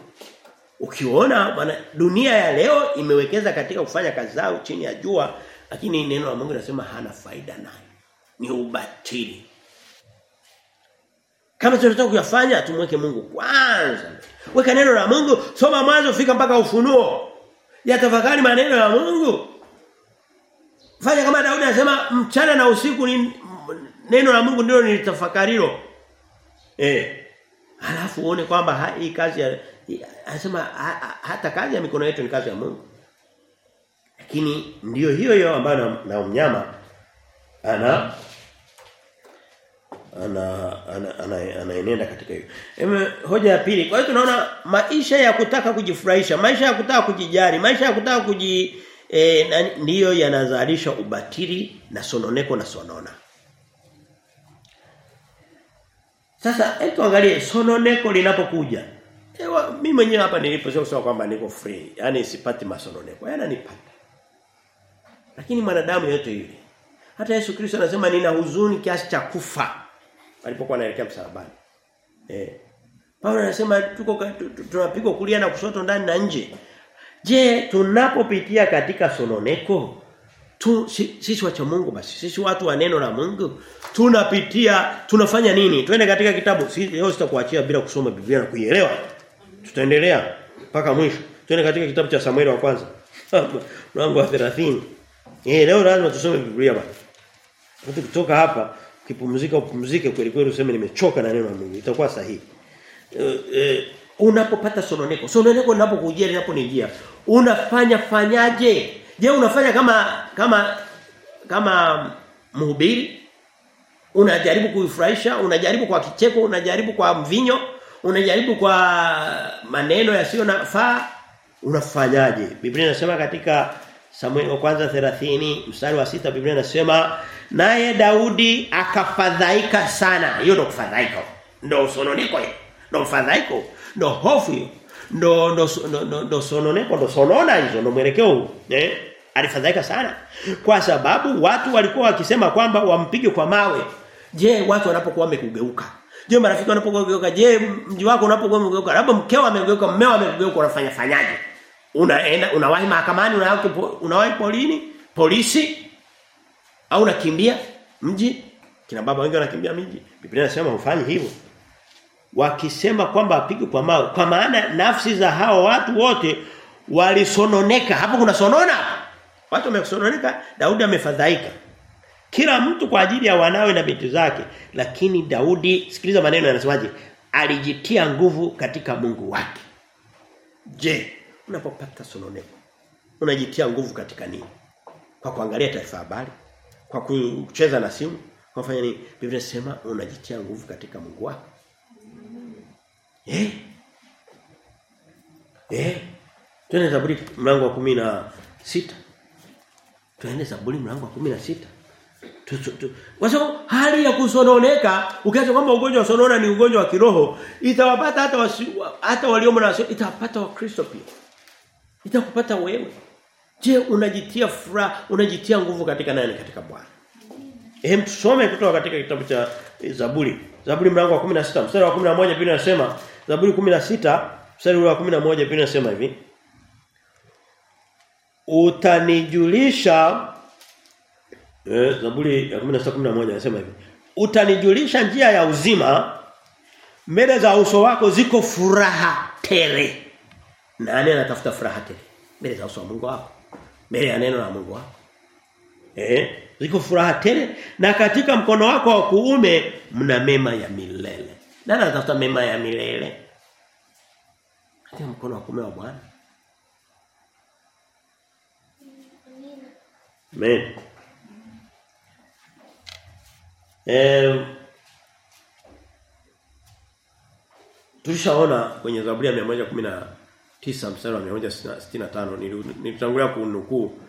Speaker 1: Ukiona maana dunia ya leo imewekeza katika kufanya kazi zao chini ya jua lakini neno la Mungu linasema hana faida nayo. Ni ubatili. Kama tunataka kuyafanya tumweke Mungu kwanza. Weka neno la Mungu soma mwanzo fika mpaka ufunuo. Yatafakari maneno ya Mungu. Fanya kama Daudi anasema mchana na usiku ni neno la Mungu ndilo nilitafakarilo. Eh. Halafu uone kwamba hii kazi ya anasema ha, ha, hata kazi ya mikono yetu ni kazi ya Mungu. Lakini ndiyo hiyo hiyo ambayo na, na mnyama ana ana ana ana ana katika hiyo. Eme, hoja ya pili. Kwa hiyo tunaona maisha ya kutaka kujifurahisha, maisha ya kutaka kujijali, maisha ya kutaka kuji e, ndiyo yanazalisha ubatili na sononeko na sonona. Sasa hebu angalie sononeko linapokuja. Ewa mimi mwenyewe hapa nilipo sio kusema kwamba niko free. Yaani sipati masononeko. Yananipata. Lakini mwanadamu yote yule. Hata Yesu Kristo anasema nina huzuni kiasi cha kufa alipokuwa anaelekea msalabani. Eh. Paulo anasema tuko tunapigwa kulia na kushoto ndani na nje. Je, tunapopitia katika sononeko tu sisi wacha Mungu basi sisi watu wa neno la Mungu tunapitia tunafanya nini? Twende katika kitabu si leo sitakuachia bila kusoma Biblia na kuielewa. Tutaendelea mpaka mwisho. Twende katika kitabu cha Samueli wa kwanza. Mlango wa 30. Eh leo lazima tusome Biblia. Mtu kutoka hapa ukipumzika upumzike kweli kweli useme nimechoka na neno la Mungu. Itakuwa sahihi. Eh, eh, unapopata sononeko sononeko linapokujia linaponijia unafanya fanyaje je unafanya kama kama kama mhubiri unajaribu kuifurahisha, unajaribu kwa kicheko, unajaribu kwa mvinyo, unajaribu kwa maneno yasiyo nafaa, unafanyaje? Biblia inasema katika Samueli wa kwanza 30 mstari wa sita Biblia inasema naye Daudi akafadhaika sana. Hiyo ndio kufadhaika. Ndio usononiko hiyo. Ndio mfadhaiko. ndio hofu hiyo. Ndo ndo ndo, ndo sononeko, ndo sonona hizo, ndo mwelekeo huu. Eh? Alifadhaika sana. Kwa sababu watu walikuwa wakisema kwamba wampige kwa mawe. Je, watu wanapokuwa wamekugeuka? Je, marafiki wanapokuwa wamegeuka Je, mji wako unapokuwa umegeuka? Labda mkeo amegeuka, mmeo amegeuka, unafanya fanyaje? Unaenda unawahi mahakamani, unawahi unawahi polini, polisi au unakimbia mji? Kina baba wengi wanakimbia miji. Biblia inasema ufanye hivyo. Wakisema kwamba apige kwa mawe, kwa maana nafsi za hao watu wote walisononeka. Hapo kuna sonona. Watu wamesononeka, Daudi amefadhaika. Kila mtu kwa ajili ya wanawe na binti zake, lakini Daudi sikiliza maneno yanasemaje? Alijitia nguvu katika Mungu wake. Je, unapopata sononeko unajitia nguvu katika nini? Kwa kuangalia taarifa habari, kwa kucheza na simu, kwa kufanya nini? Biblia inasema unajitia nguvu katika Mungu wako. Eh? Eh? Twende Zaburi mlango wa sita Twende Zaburi mlango wa sita Kwa sababu hali ya kusononeka ukiacha kwamba ugonjwa wa sonona ni ugonjwa wa kiroho itawapata hata wasi, hata walio na itawapata wakristo pia. Itakupata wewe. Je, unajitia furaha, unajitia nguvu katika nani katika Bwana? Hem tusome kutoka katika kitabu cha Zaburi. Zaburi mlango wa 16 mstari wa 11 pia inasema Zaburi 16 mstari wa 11 pia inasema hivi. Utanijulisha eh Zaburi ya 16:11 inasema hivi. Utanijulisha njia ya uzima mbele za uso wako ziko furaha tele. Nani anatafuta furaha tele? Mbele za uso wa Mungu wako. Mbele ya neno la Mungu wako. Eh, ziko furaha tele na katika mkono wako wa kuume mna mema ya milele. Nani anatafuta mema ya milele? Katika mkono wa kuume wa Bwana. Amen. Eh Tulishaona kwenye Zaburi ya 119 mstari wa 165 nilitangulia kunukuu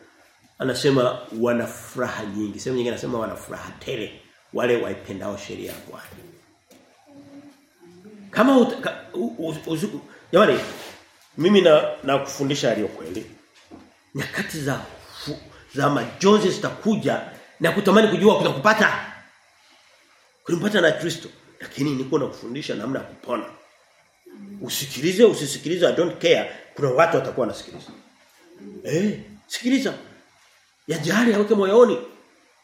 Speaker 1: anasema wana furaha nyingi. Sehemu nyingine anasema wana furaha tele wale waipendao sheria ya Bwana. Kama jamani mimi na nakufundisha aliyo kweli. Nyakati za za majonzi zitakuja na kutamani kujua kutakupata. Kulimpata na Kristo lakini niko na kufundisha namna ya kupona. Usikilize usisikilize I don't care. Kuna watu watakuwa wanasikiliza. Eh, sikiliza. Yajali aweke moyoni.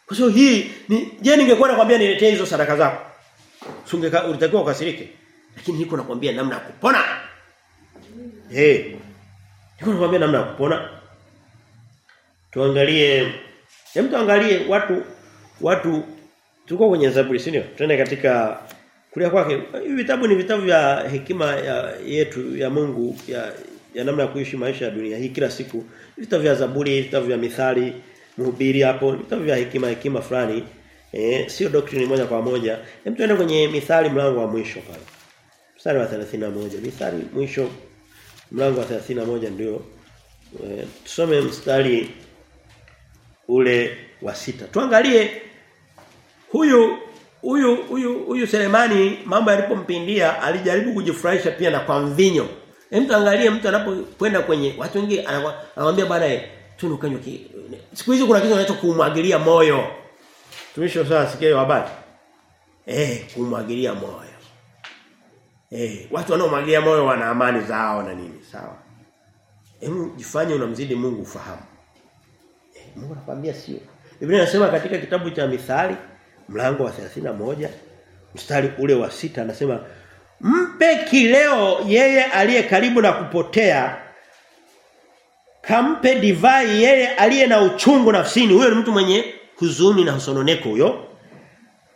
Speaker 1: Kwa sababu hii ni je ningekuwa nakwambia niletee hizo sadaka zako. Sungeka ulitakiwa ukasirike. Lakini niko nakwambia namna ya kupona. Eh. Niko nakwambia namna ya kupona. Tuangalie hem tuangalie watu watu tuko kwenye Zaburi si ndio? Tuende katika kulia kwake. Hivi vitabu ni vitabu vya hekima ya yetu ya Mungu ya ya namna ya kuishi maisha ya dunia hii kila siku. Vitabu vya Zaburi, vitabu vya Mithali, mhubiri hapo, vitabu vya hekima hekima fulani. Eh, sio doctrine moja kwa moja. Hem tuende kwenye Mithali mlango wa mwisho pale. Mstari wa 31. Mithali mwisho mlango wa 31 ndio e, tusome mstari ule wa sita. Tuangalie huyu huyu huyu huyu Selemani mambo yalipompindia alijaribu kujifurahisha pia na kwa mvinyo. Hem tuangalie mtu anapokwenda kwenye watu wengi anamwambia bwana eh tunu kanywa. Siku hizi kuna kitu kinaitwa kumwagilia moyo. Tumisho sasa sikia habari. Eh kumwagilia moyo. Eh watu wanaomwagilia moyo wana amani zao na nini sawa. Hebu jifanye unamzidi Mungu ufahamu. Eh Mungu anakuambia sio. Biblia inasema katika kitabu cha Mithali mlango wa 31 mstari ule wa sita anasema mpe kileo yeye aliye karibu na kupotea kampe divai yeye aliye na uchungu nafsini huyo ni mtu mwenye huzuni na husononeko huyo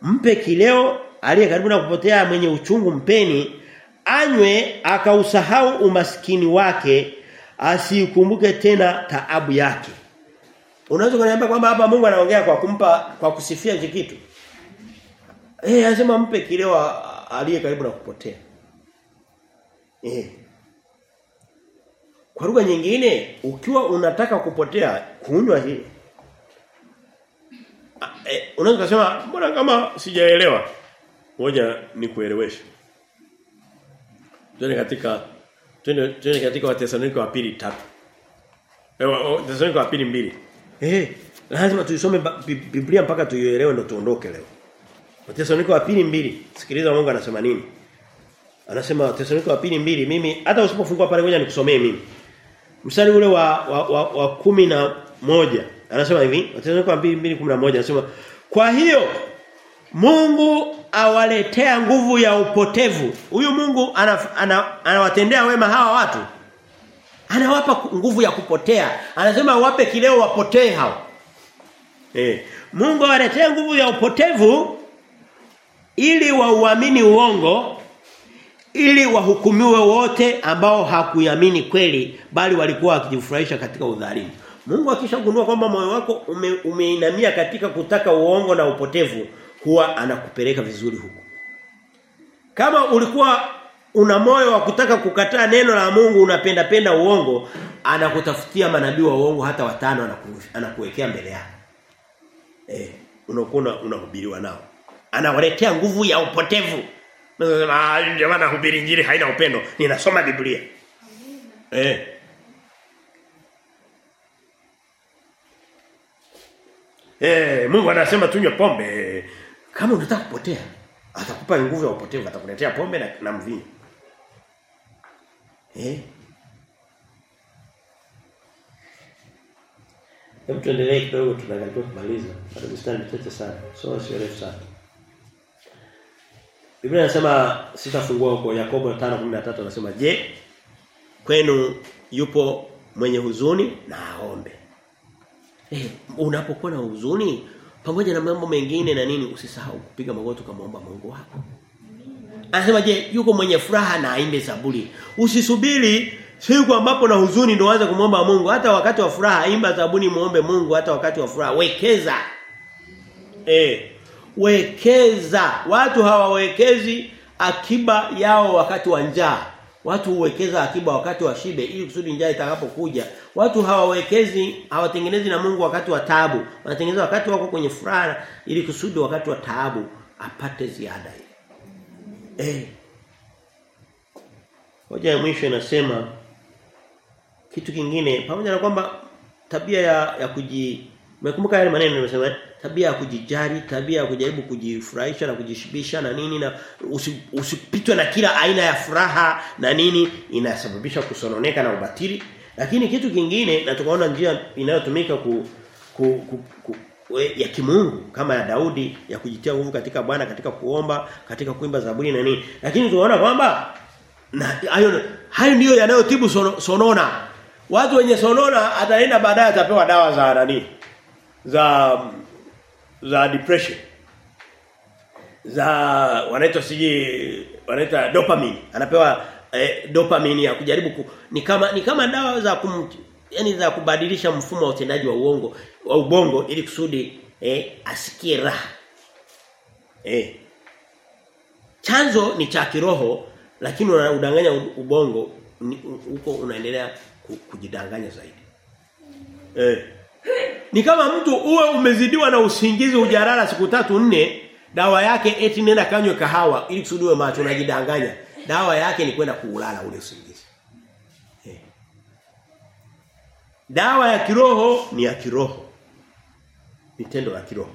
Speaker 1: mpe kileo aliye karibu na kupotea mwenye uchungu mpeni anywe akausahau umaskini wake asikumbuke tena taabu yake Unaweza kuniambia kwamba hapa Mungu anaongea kwa kumpa kwa kusifia hicho kitu. Eh, anasema mpe kilewa aliye karibu na kupotea. Eh. Kwa lugha nyingine, ukiwa unataka kupotea, kunywa hii. Eh, unaweza kusema mbona kama sijaelewa. Ngoja nikueleweshe. Twende katika twende twende katika Wathesalonike wa pili tatu. Eh, Wathesalonike wa pili mbili. Eh, lazima tuisome Biblia mpaka tuielewe ndo tuondoke leo. Wathesalonike wa pili mbili. Sikiliza Mungu anasema nini? Anasema Wathesalonike wa pili mbili mimi hata usipofungua pale ngoja nikusomee mimi. Mstari ule wa wa, wa, wa kumi na moja anasema hivi Wathesalonike wa pili mbili kumi na moja anasema kwa hiyo Mungu awaletea nguvu ya upotevu. Huyu Mungu anawatendea ana, ana wema hawa watu. Anawapa nguvu ya kupotea. Anasema wape kileo wapotee hao. Eh, Mungu awaletea nguvu ya upotevu ili wauamini uongo ili wahukumiwe wote ambao hakuamini kweli bali walikuwa wakijifurahisha katika udhalimu. Mungu akishagundua kwamba moyo wako ume, umeinamia katika kutaka uongo na upotevu huwa anakupeleka vizuri huko. Kama ulikuwa una moyo wa kutaka kukataa neno la Mungu unapenda penda uongo anakutafutia manabii wa uongo hata watano anakuwekea mbele yako. Eh, unakuwa unahubiriwa nao. Anawaletea nguvu ya upotevu. Ah, jamaa hubiri injili haina upendo. Ninasoma Biblia. Eh. Eh, Mungu anasema tunywe pombe. Kama unataka kupotea, atakupa nguvu ya upotevu, atakuletea pombe na, na mvinyo. Eh? Hebu tuendelee kidogo tunakaribia kumaliza. Bado mstari mchache sana. So sio refu sana. Biblia inasema sitafungua huko Yakobo 5:13 anasema je kwenu yupo mwenye huzuni na aombe. Eh unapokuwa na huzuni pamoja na mambo mengine na nini usisahau kupiga magoti kumwomba Mungu wako. Anasema je yuko mwenye furaha na aimbe zaburi. Usisubiri siku ambapo na huzuni ndio uanze kumwomba Mungu hata wakati wa furaha imba zaburi muombe Mungu hata wakati wa furaha wekeza. Eh wekeza. Watu hawawekezi akiba yao wakati wa njaa. Watu huwekeza akiba wakati wa shibe ili kusudi njaa itakapokuja. Watu hawawekezi, hawatengenezi na Mungu wakati wa taabu. Wanatengeneza wakati wako kwenye furaha ili kusudi wakati wa taabu apate ziada. Eh. Hoja ya mwisho inasema kitu kingine pamoja na kwamba tabia ya ya kuji Umekumbuka yale maneno nimesema tabia ya kujijali, tabia ya kujaribu kujifurahisha na kujishibisha na nini na usipitwe na kila aina ya furaha na nini inasababisha kusononeka na ubatili. Lakini kitu kingine na tukaona njia inayotumika ku, ku, ku, ku we, ya kimungu kama ya Daudi ya kujitia nguvu katika Bwana katika kuomba, katika kuimba zaburi na nini. Lakini tunaona kwamba na hayo hayo ndiyo yanayotibu sono, sonona. Watu wenye sonona ataenda baadaye atapewa dawa za nani? Za za depression. Za wanaitwa siji wanaita dopamine. Anapewa eh, dopamine ya kujaribu ku, ni kama ni kama dawa za kum, yani za kubadilisha mfumo wa utendaji wa uongo wa ubongo ili kusudi eh, asikie raha. Eh. Chanzo ni cha kiroho lakini unadanganya ubongo huko unaendelea kujidanganya zaidi. Eh ni kama mtu uwe umezidiwa na usingizi hujalala siku tatu nne dawa yake eti nenda kanywe kahawa ili kusudiwe macho unajidanganya dawa yake ni kwenda kuulala ule usingizi eh. dawa ya kiroho ni ya kiroho ni tendo la kiroho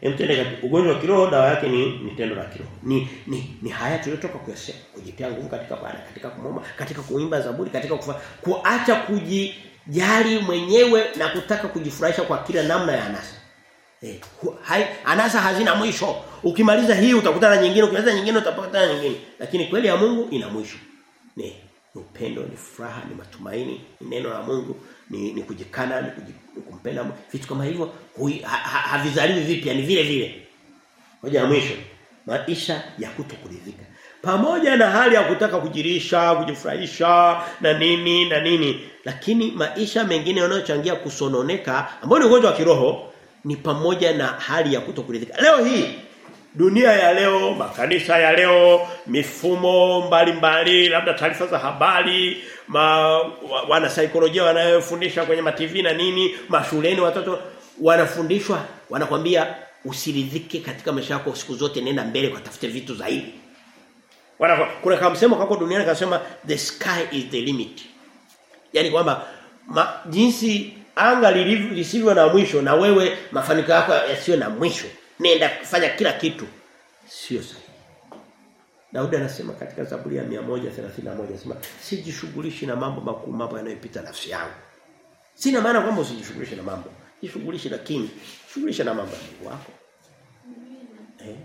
Speaker 1: Emtende ugonjwa wa kiroho dawa yake ni ni tendo la kiroho. Ni ni ni haya tuliyotoka kuyasema. Kujitia nguvu katika Bwana, katika kumomba, katika kuimba zaburi, katika kufa, kuacha kujijali mwenyewe na kutaka kujifurahisha kwa kila namna ya anasa. Eh, hai, anasa hazina mwisho. Ukimaliza hii utakutana nyingine, ukimaliza nyingine utapata nyingine. Lakini kweli ya Mungu ina mwisho. Ni upendo, ni furaha, ni matumaini, ni neno la Mungu, ni, ni kujikana, ni, kuji, ni kumpenda vitu kama hivyo ha, ha, havizaliwi vipya ni vile vile. Hoja ya mwisho, maisha ya kutokuridhika. Pamoja na hali ya kutaka kujirisha, kujifurahisha na nini na nini, lakini maisha mengine yanayochangia kusononeka ambao ni ugonjwa wa kiroho ni pamoja na hali ya kutokuridhika. Leo hii dunia ya leo, makanisa ya leo, mifumo mbalimbali, labda taarifa za habari, ma, wana saikolojia wanayofundisha kwenye ma TV na nini, mashuleni watoto wanafundishwa, wanakwambia usiridhike katika maisha yako siku zote nenda mbele kwa tafute vitu zaidi. Wana, kuna kama msemo kako duniani kasema the sky is the limit. Yaani kwamba jinsi anga lisivyo na mwisho na wewe mafanikio yako yasiyo na mwisho nenda kufanya kila kitu sio sahihi. Daudi anasema katika Zaburi ya 131 anasema sijishughulishi na mambo makuu mambo yanayopita nafsi yangu. Sina maana kwamba usijishughulishe na mambo. Jishughulishe lakini shughulisha na mambo ya Mungu wako. Eh?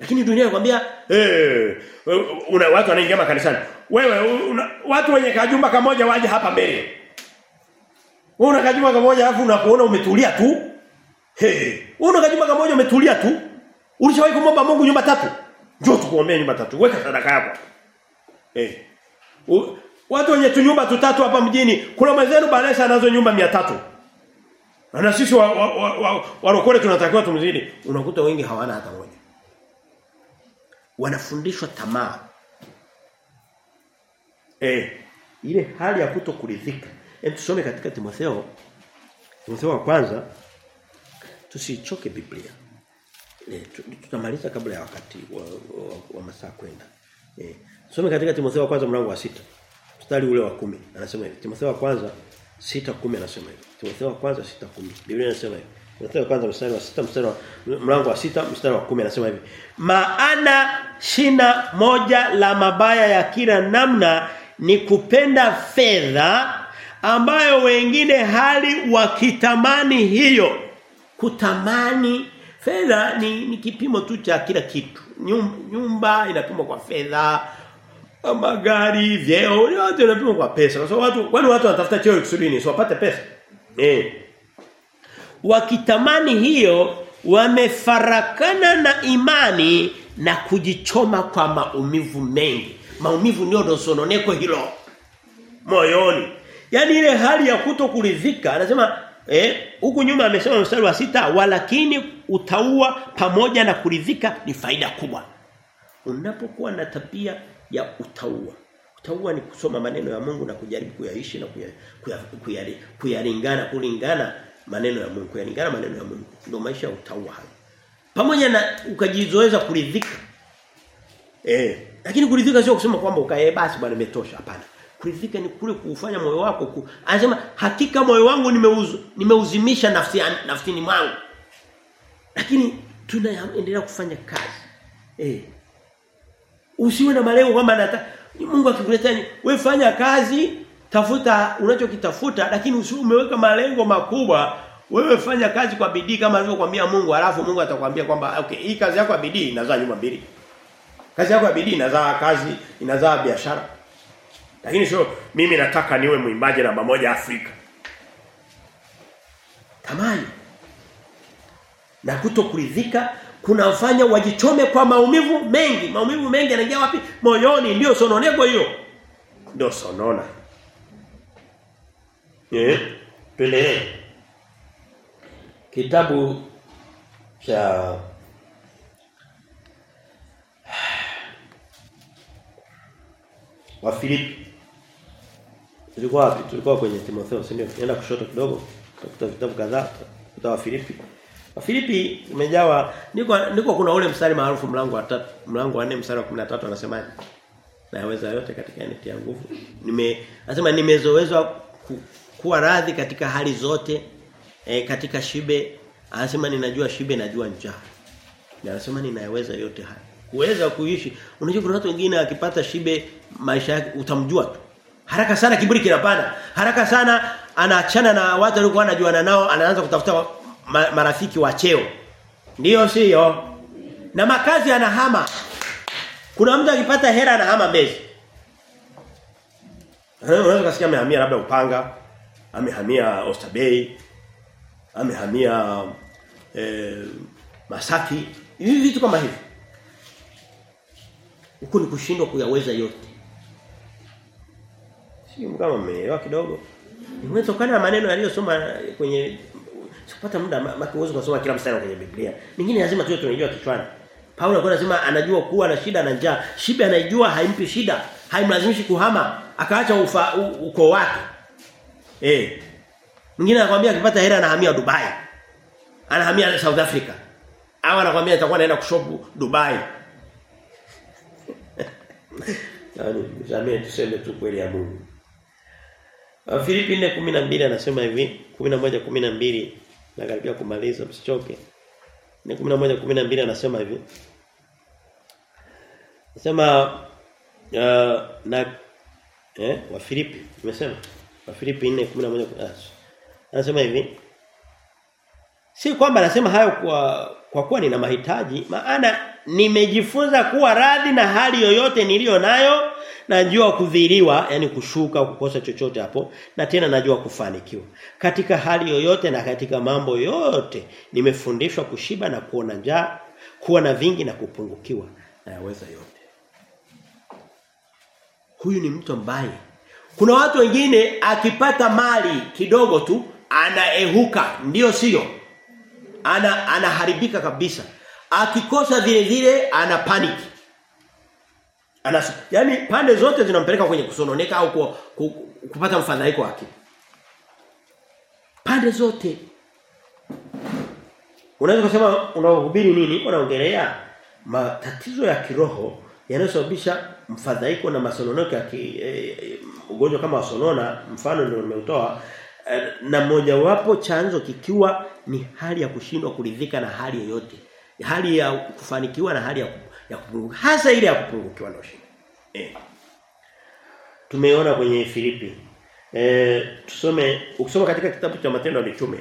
Speaker 1: Lakini dunia inakwambia eh una watu wanaingia makanisani. Wewe una, watu wenye kajumba kamoja waje hapa mbele. Wewe una kajumba kamoja alafu unakuona umetulia tu. He, wewe una kajumba kamoja umetulia tu. Ulishawahi kumwomba Mungu nyumba tatu? Njoo tukuombee nyumba tatu. Weka sadaka yako. Eh. Watu wenye tu nyumba tutatu hapa mjini, kuna mwenzenu baresha anazo nyumba 300. Na sisi wa, wa, wa, wa, wa tunatakiwa tumzidi. Unakuta wengi hawana hata moja. Wanafundishwa tamaa. Eh, ile hali ya kutokuridhika. Hebu tusome katika Timotheo. Timotheo wa kwanza tusichoke Biblia. E, tutamaliza kabla ya wakati wa, wa, wa masaa kwenda. Eh, tusome katika Timotheo wa kwanza mlango wa sita mstari ule wa kumi anasema hivi. Timotheo wa kwanza sita kumi anasema hivi. Timotheo wa kwanza sita kumi Biblia inasema hivi. Timotheo ya kwanza mstari wa sita mstari wa mlango wa sita mstari wa kumi anasema hivi. Maana shina moja la mabaya ya kila namna ni kupenda fedha ambayo wengine hali wakitamani hiyo. Kutamani fedha ni, ni kipimo tu cha kila kitu. Nyumba, inapimwa kwa fedha magari vyeo yote inapimwa kwa pesa. Kwa sababu watu kwani watu wanatafuta cheo kusudi ni wapate pesa? Eh wakitamani hiyo wamefarakana na imani na kujichoma kwa maumivu mengi. Maumivu ndio dosononeko hilo. Moyoni. Yani ile hali ya kutokuridhika anasema eh huku nyuma amesema mstari wa sita walakini utaua pamoja na kuridhika ni faida kubwa. Unapokuwa na tabia ya utaua. Utaua ni kusoma maneno ya Mungu na kujaribu kuyaishi na kuyalingana kuya, kuya, kulingana maneno ya Mungu kuyalingana maneno ya Mungu ndio maisha utaua hayo pamoja na ukajizoeza kuridhika. Eh lakini kuridhika sio kusema kwamba ukae basi bwana imetosha hapana. Kuridhika ni kule kuufanya moyo wako ku, anasema hakika moyo wangu nimeuzu, nimeuzimisha nafsi nafsini mwangu. Lakini tunaendelea kufanya kazi. Eh. Usiwe na malengo kwamba nataka Mungu akikuletea wewe fanya kazi tafuta unachokitafuta lakini umeweka malengo makubwa wewe fanya kazi kwa bidii kama alivyokuambia Mungu alafu Mungu atakwambia kwamba okay hii kazi yako ya bidii inazaa nyumba mbili kazi yako ya bidii inazaa kazi inazaa biashara lakini sio mimi nataka niwe mwimbaji namba moja Afrika tamani na kutokuridhika kunafanya wajichome kwa maumivu mengi. Maumivu mengi yanaingia wapi? Moyoni ndio sononeko hiyo. Ndio sonona. Tuendelee. Kitabu cha wa Filipi. Tulikuwa wapi? Tulikuwa kwenye Timotheo, si ndio? Nenda kushoto kidogo. Tutakuta vitabu kadhaa. wa Filipi. Wafilipi imejawa niko niko kuna ule mstari maarufu mlango wa 3 mlango wa 4 mstari wa 13 anasemaje? Naweza yote katika neti ya nguvu. Nime anasema nimezoezwa kuwa radhi katika hali zote e, katika shibe anasema ninajua shibe najua njaa. Na anasema ninayaweza yote haya. Kuweza kuishi. Unajua kuna watu wengine akipata shibe maisha yake utamjua tu. Haraka sana kiburi kinapanda. Haraka sana anaachana na watu waliokuwa anajuana nao anaanza kutafuta ma, marafiki wa cheo. Ndiyo sio? Na makazi anahama. Kuna mtu akipata hera anahama Mbezi. Unaweza kusikia amehamia labda Upanga, amehamia Oysterbay, amehamia eh, Masaki, hivi vitu kama hivi. Huko ni kushindwa kuyaweza yote. Sio kama mmeelewa kidogo. Imetokana na maneno yaliyosoma kwenye sipata muda makiwezo kusoma kila mstari kwenye Biblia. Mingine lazima tuwe tunajua kichwani. Paulo alikuwa anasema anajua kuwa na shida na njaa. Shibe anaijua haimpi shida, haimlazimishi kuhama, akaacha ukoo wake. Eh. Mwingine anakuambia akipata hela anahamia Dubai. Anahamia South Africa. Au anakuambia atakuwa naenda kushopu Dubai. Yaani, jamii tuseme tu kweli ya Mungu. Filipi 4:12 anasema hivi, 11 12 na karibia kumaliza msichoke. Ni 11:12 anasema hivi. Anasema uh, na eh wa Filipi nimesema wa Filipi 4:11 anasema hivi. Si kwamba nasema hayo kwa kwa kuwa nina mahitaji, maana nimejifunza kuwa radhi na hali yoyote niliyo nayo najua kudhiriwa yani kushuka kukosa chochote hapo na tena najua kufanikiwa katika hali yoyote na katika mambo yote nimefundishwa kushiba na kuona njaa kuwa na vingi na kupungukiwa na yaweza yote huyu ni mtu ambaye kuna watu wengine akipata mali kidogo tu anaehuka ndio sio ana anaharibika kabisa akikosa vile vile ana panic Ana yani pande zote zinampeleka kwenye kusononeka au ku, ku, kupata mfadhaiko wake. Pande zote. Unaweza kusema unahubiri nini? Unaongelea matatizo ya kiroho yanayosababisha mfadhaiko na masononeko ya ki, e, ugonjwa kama sonona mfano ndio nimeutoa na na mojawapo chanzo kikiwa ni hali ya kushindwa kuridhika na hali yoyote. Hali ya kufanikiwa na hali ya ya kupunguka hasa ile ya kupungukiwa na shida. Eh. Tumeona kwenye Filipi. Eh tusome ukisoma katika kitabu cha Matendo ya Mitume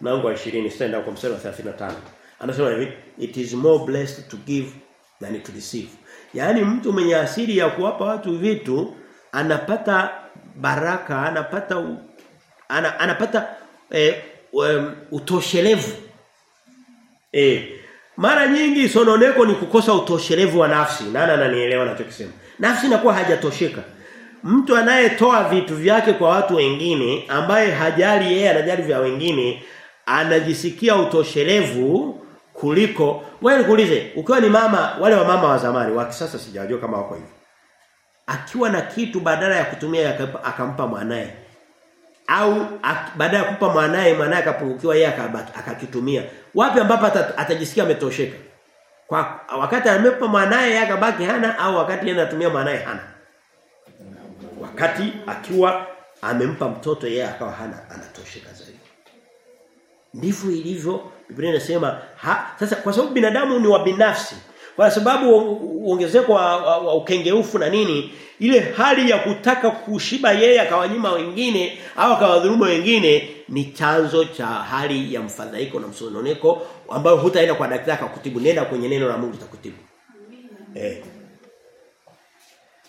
Speaker 1: mlango wa 20 sitaenda kwa mstari wa 35. Anasema hivi it is more blessed to give than to receive. Yaani mtu mwenye asili ya kuwapa watu vitu anapata baraka, anapata ana, anapata eh, um, utoshelevu. Eh mara nyingi sononeko ni kukosa utoshelevu wa nafsi. Nani ananielewa ninachokisema? Nafsi inakuwa hajatosheka. Mtu anayetoa vitu vyake kwa watu wengine ambaye hajali yeye anajali vya wengine anajisikia utoshelevu kuliko wewe nikuulize ukiwa ni mama wale wa mama wa zamani wa kisasa sijajua kama wako hivyo. Akiwa na kitu badala ya kutumia akampa mwanae au baada ya kumpa mwanae mwanae akapungukiwa yeye akakitumia. Wapi ambapo atajisikia ametosheka? Kwa wakati amempa mwanae yeye akabaki hana au wakati yeye anatumia mwanae hana? Wakati akiwa amempa mtoto yeye akawa hana anatosheka zaidi. Ndivyo ilivyo Biblia inasema sasa kwa sababu binadamu ni wa binafsi kwa sababu uongezeko wa, wa, wa ukengeufu na nini ile hali ya kutaka kushiba yeye akawanyima wengine au akawadhulumu wengine ni chanzo cha hali ya mfadhaiko na msononeko ambayo hutaenda kwa daktari akakutibu. Nenda kwenye neno la Mungu litakutibu. Eh.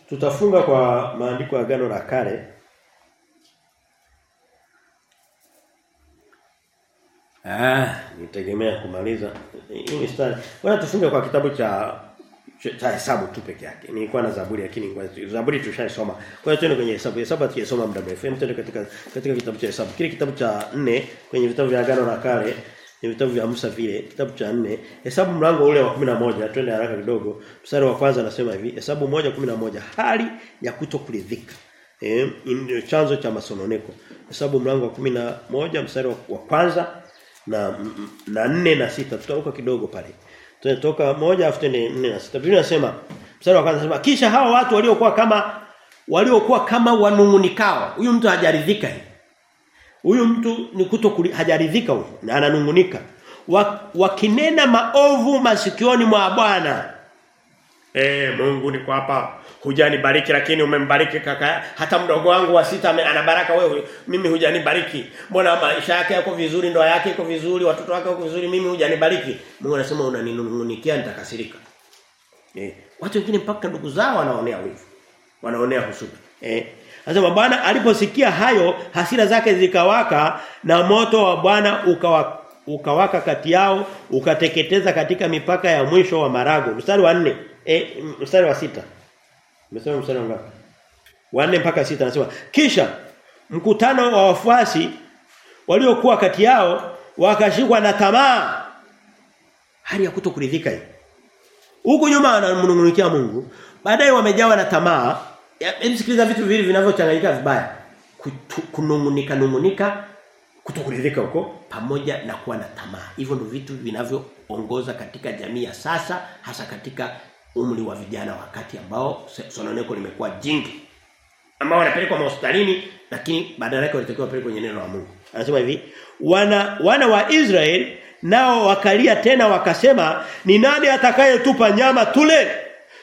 Speaker 1: Tutafunga kwa maandiko ya gano la kale Ah, nitegemea kumaliza. Hii mistari. Bwana tufunge kwa kitabu cha cha hesabu tu peke yake. Nilikuwa na Zaburi lakini Zaburi tushaisoma. Kwa hiyo tuende kwenye hesabu. Hesabu tukisoma muda mrefu. Hem tuende katika katika kitabu cha hesabu. Kile kitabu cha 4 kwenye vitabu vya agano la kale ni vitabu vya Musa vile, kitabu cha 4. Hesabu mlango ule wa 11, twende haraka kidogo. Mstari wa kwanza anasema hivi, hesabu 1:11, hali ya kutokuridhika. Eh, ndio chanzo cha masononeko. Hesabu mlango wa 11 mstari wa kwanza na na 4 na 6 tutaruka kidogo pale. Tunatoka moja afu tende 4 na 6. Biblia inasema mstari wa kwanza anasema kisha hawa watu waliokuwa kama waliokuwa kama wanungunikao. Huyu mtu hajaridhika hivi. Huyu mtu ni kuto hajaridhika huyu na ananungunika. Wakinena maovu masikioni mwa Bwana. Eh Mungu niko hapa. Hujanibariki lakini umembariki kaka hata mdogo wangu wa sita ana baraka wewe. Mimi hujanibariki. Mbona maisha yake yako vizuri ndoa yake iko vizuri watoto wake wako vizuri mimi hujanibariki? Mungu anasema unaninungunikia nitakasirika. Eh watu wengine mpaka ndugu zao wanaonea wivu. Wanaonea husuda eh Anasema Bwana aliposikia hayo hasira zake zikawaka na moto wa Bwana ukawaka ukawaka kati yao ukateketeza katika mipaka ya mwisho wa marago. Mstari wa 4 eh mstari wa sita Umesema mstari wa ngapi? Wa 4 mpaka sita anasema kisha mkutano wa wafuasi waliokuwa kati yao wakashikwa na tamaa hali ya kutokuridhika hii. Huko nyuma anamnungunikia Mungu, baadaye wamejawa na tamaa. Hebu sikiliza vitu vile vinavyochanganyika vibaya. Kunungunika nungunika kutokuridhika huko pamoja na kuwa na tamaa. Hivyo ndio vitu vinavyoongoza katika jamii ya sasa hasa katika umri wa vijana wakati ambao sononeko limekuwa jingi. Ambao wanapelekwa hospitalini lakini badala yake walitakiwa wapelekwe kwenye neno la Mungu. Anasema hivi, wana wana wa Israeli nao wakalia tena wakasema ni nani atakayetupa nyama tule?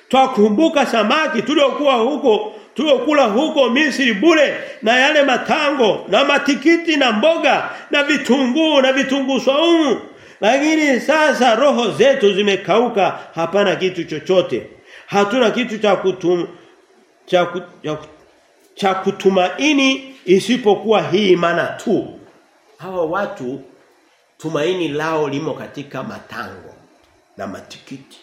Speaker 1: Twakumbuka samaki tuliokuwa huko tuliokula huko Misri bure na yale matango na matikiti na mboga na vitunguu na vitunguu saumu lakini sasa roho zetu zimekauka hapana kitu chochote hatuna kitu cha kutum cha, cha, kutumaini isipokuwa hii imana tu hawa watu tumaini lao limo katika matango na matikiti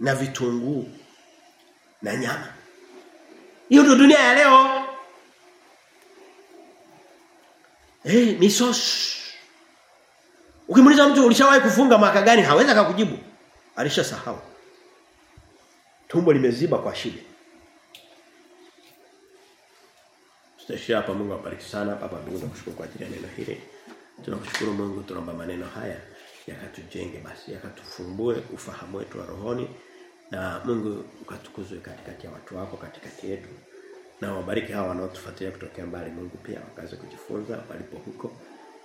Speaker 1: na vitunguu na nyama hiyo ndio dunia ya leo. Eh, hey, sos. Ukimuuliza mtu ulishawahi kufunga mwaka gani hawezi akakujibu. Alishasahau. Tumbo limeziba kwa shida. Tutashia hapa Mungu awabariki sana. Baba Mungu tunakushukuru kwa ajili ya neno hili. Tunakushukuru Mungu tunaomba maneno haya yakatujenge basi yakatufumbue ufahamu wetu wa rohoni na Mungu ukatukuzwe katikati ya watu wako katikati yetu. Na wabariki hawa wanaotufuatilia kutokea mbali Mungu pia wakaze kujifunza walipo huko.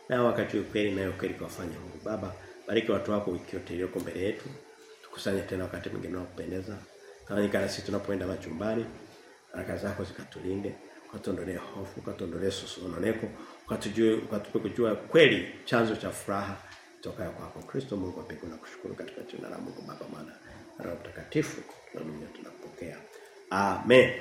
Speaker 1: Na wakati ukweli na ukweli kuwafanya Mungu Baba, bariki watu wako wiki yote iliyoko mbele yetu. Tukusanye tena wakati mwingine wa kupendeza. Tawanyika na sisi tunapoenda machumbani. Baraka zako zikatulinde, ukatuondolee hofu, ukatuondolee susononeko, ukatujue ukatupe kujua kweli chanzo cha furaha kutoka kwako Kristo Mungu wa na kushukuru katika jina la Mungu Baba Mwana Roho Mtakatifu. Tunaamini tunapokea. Amen.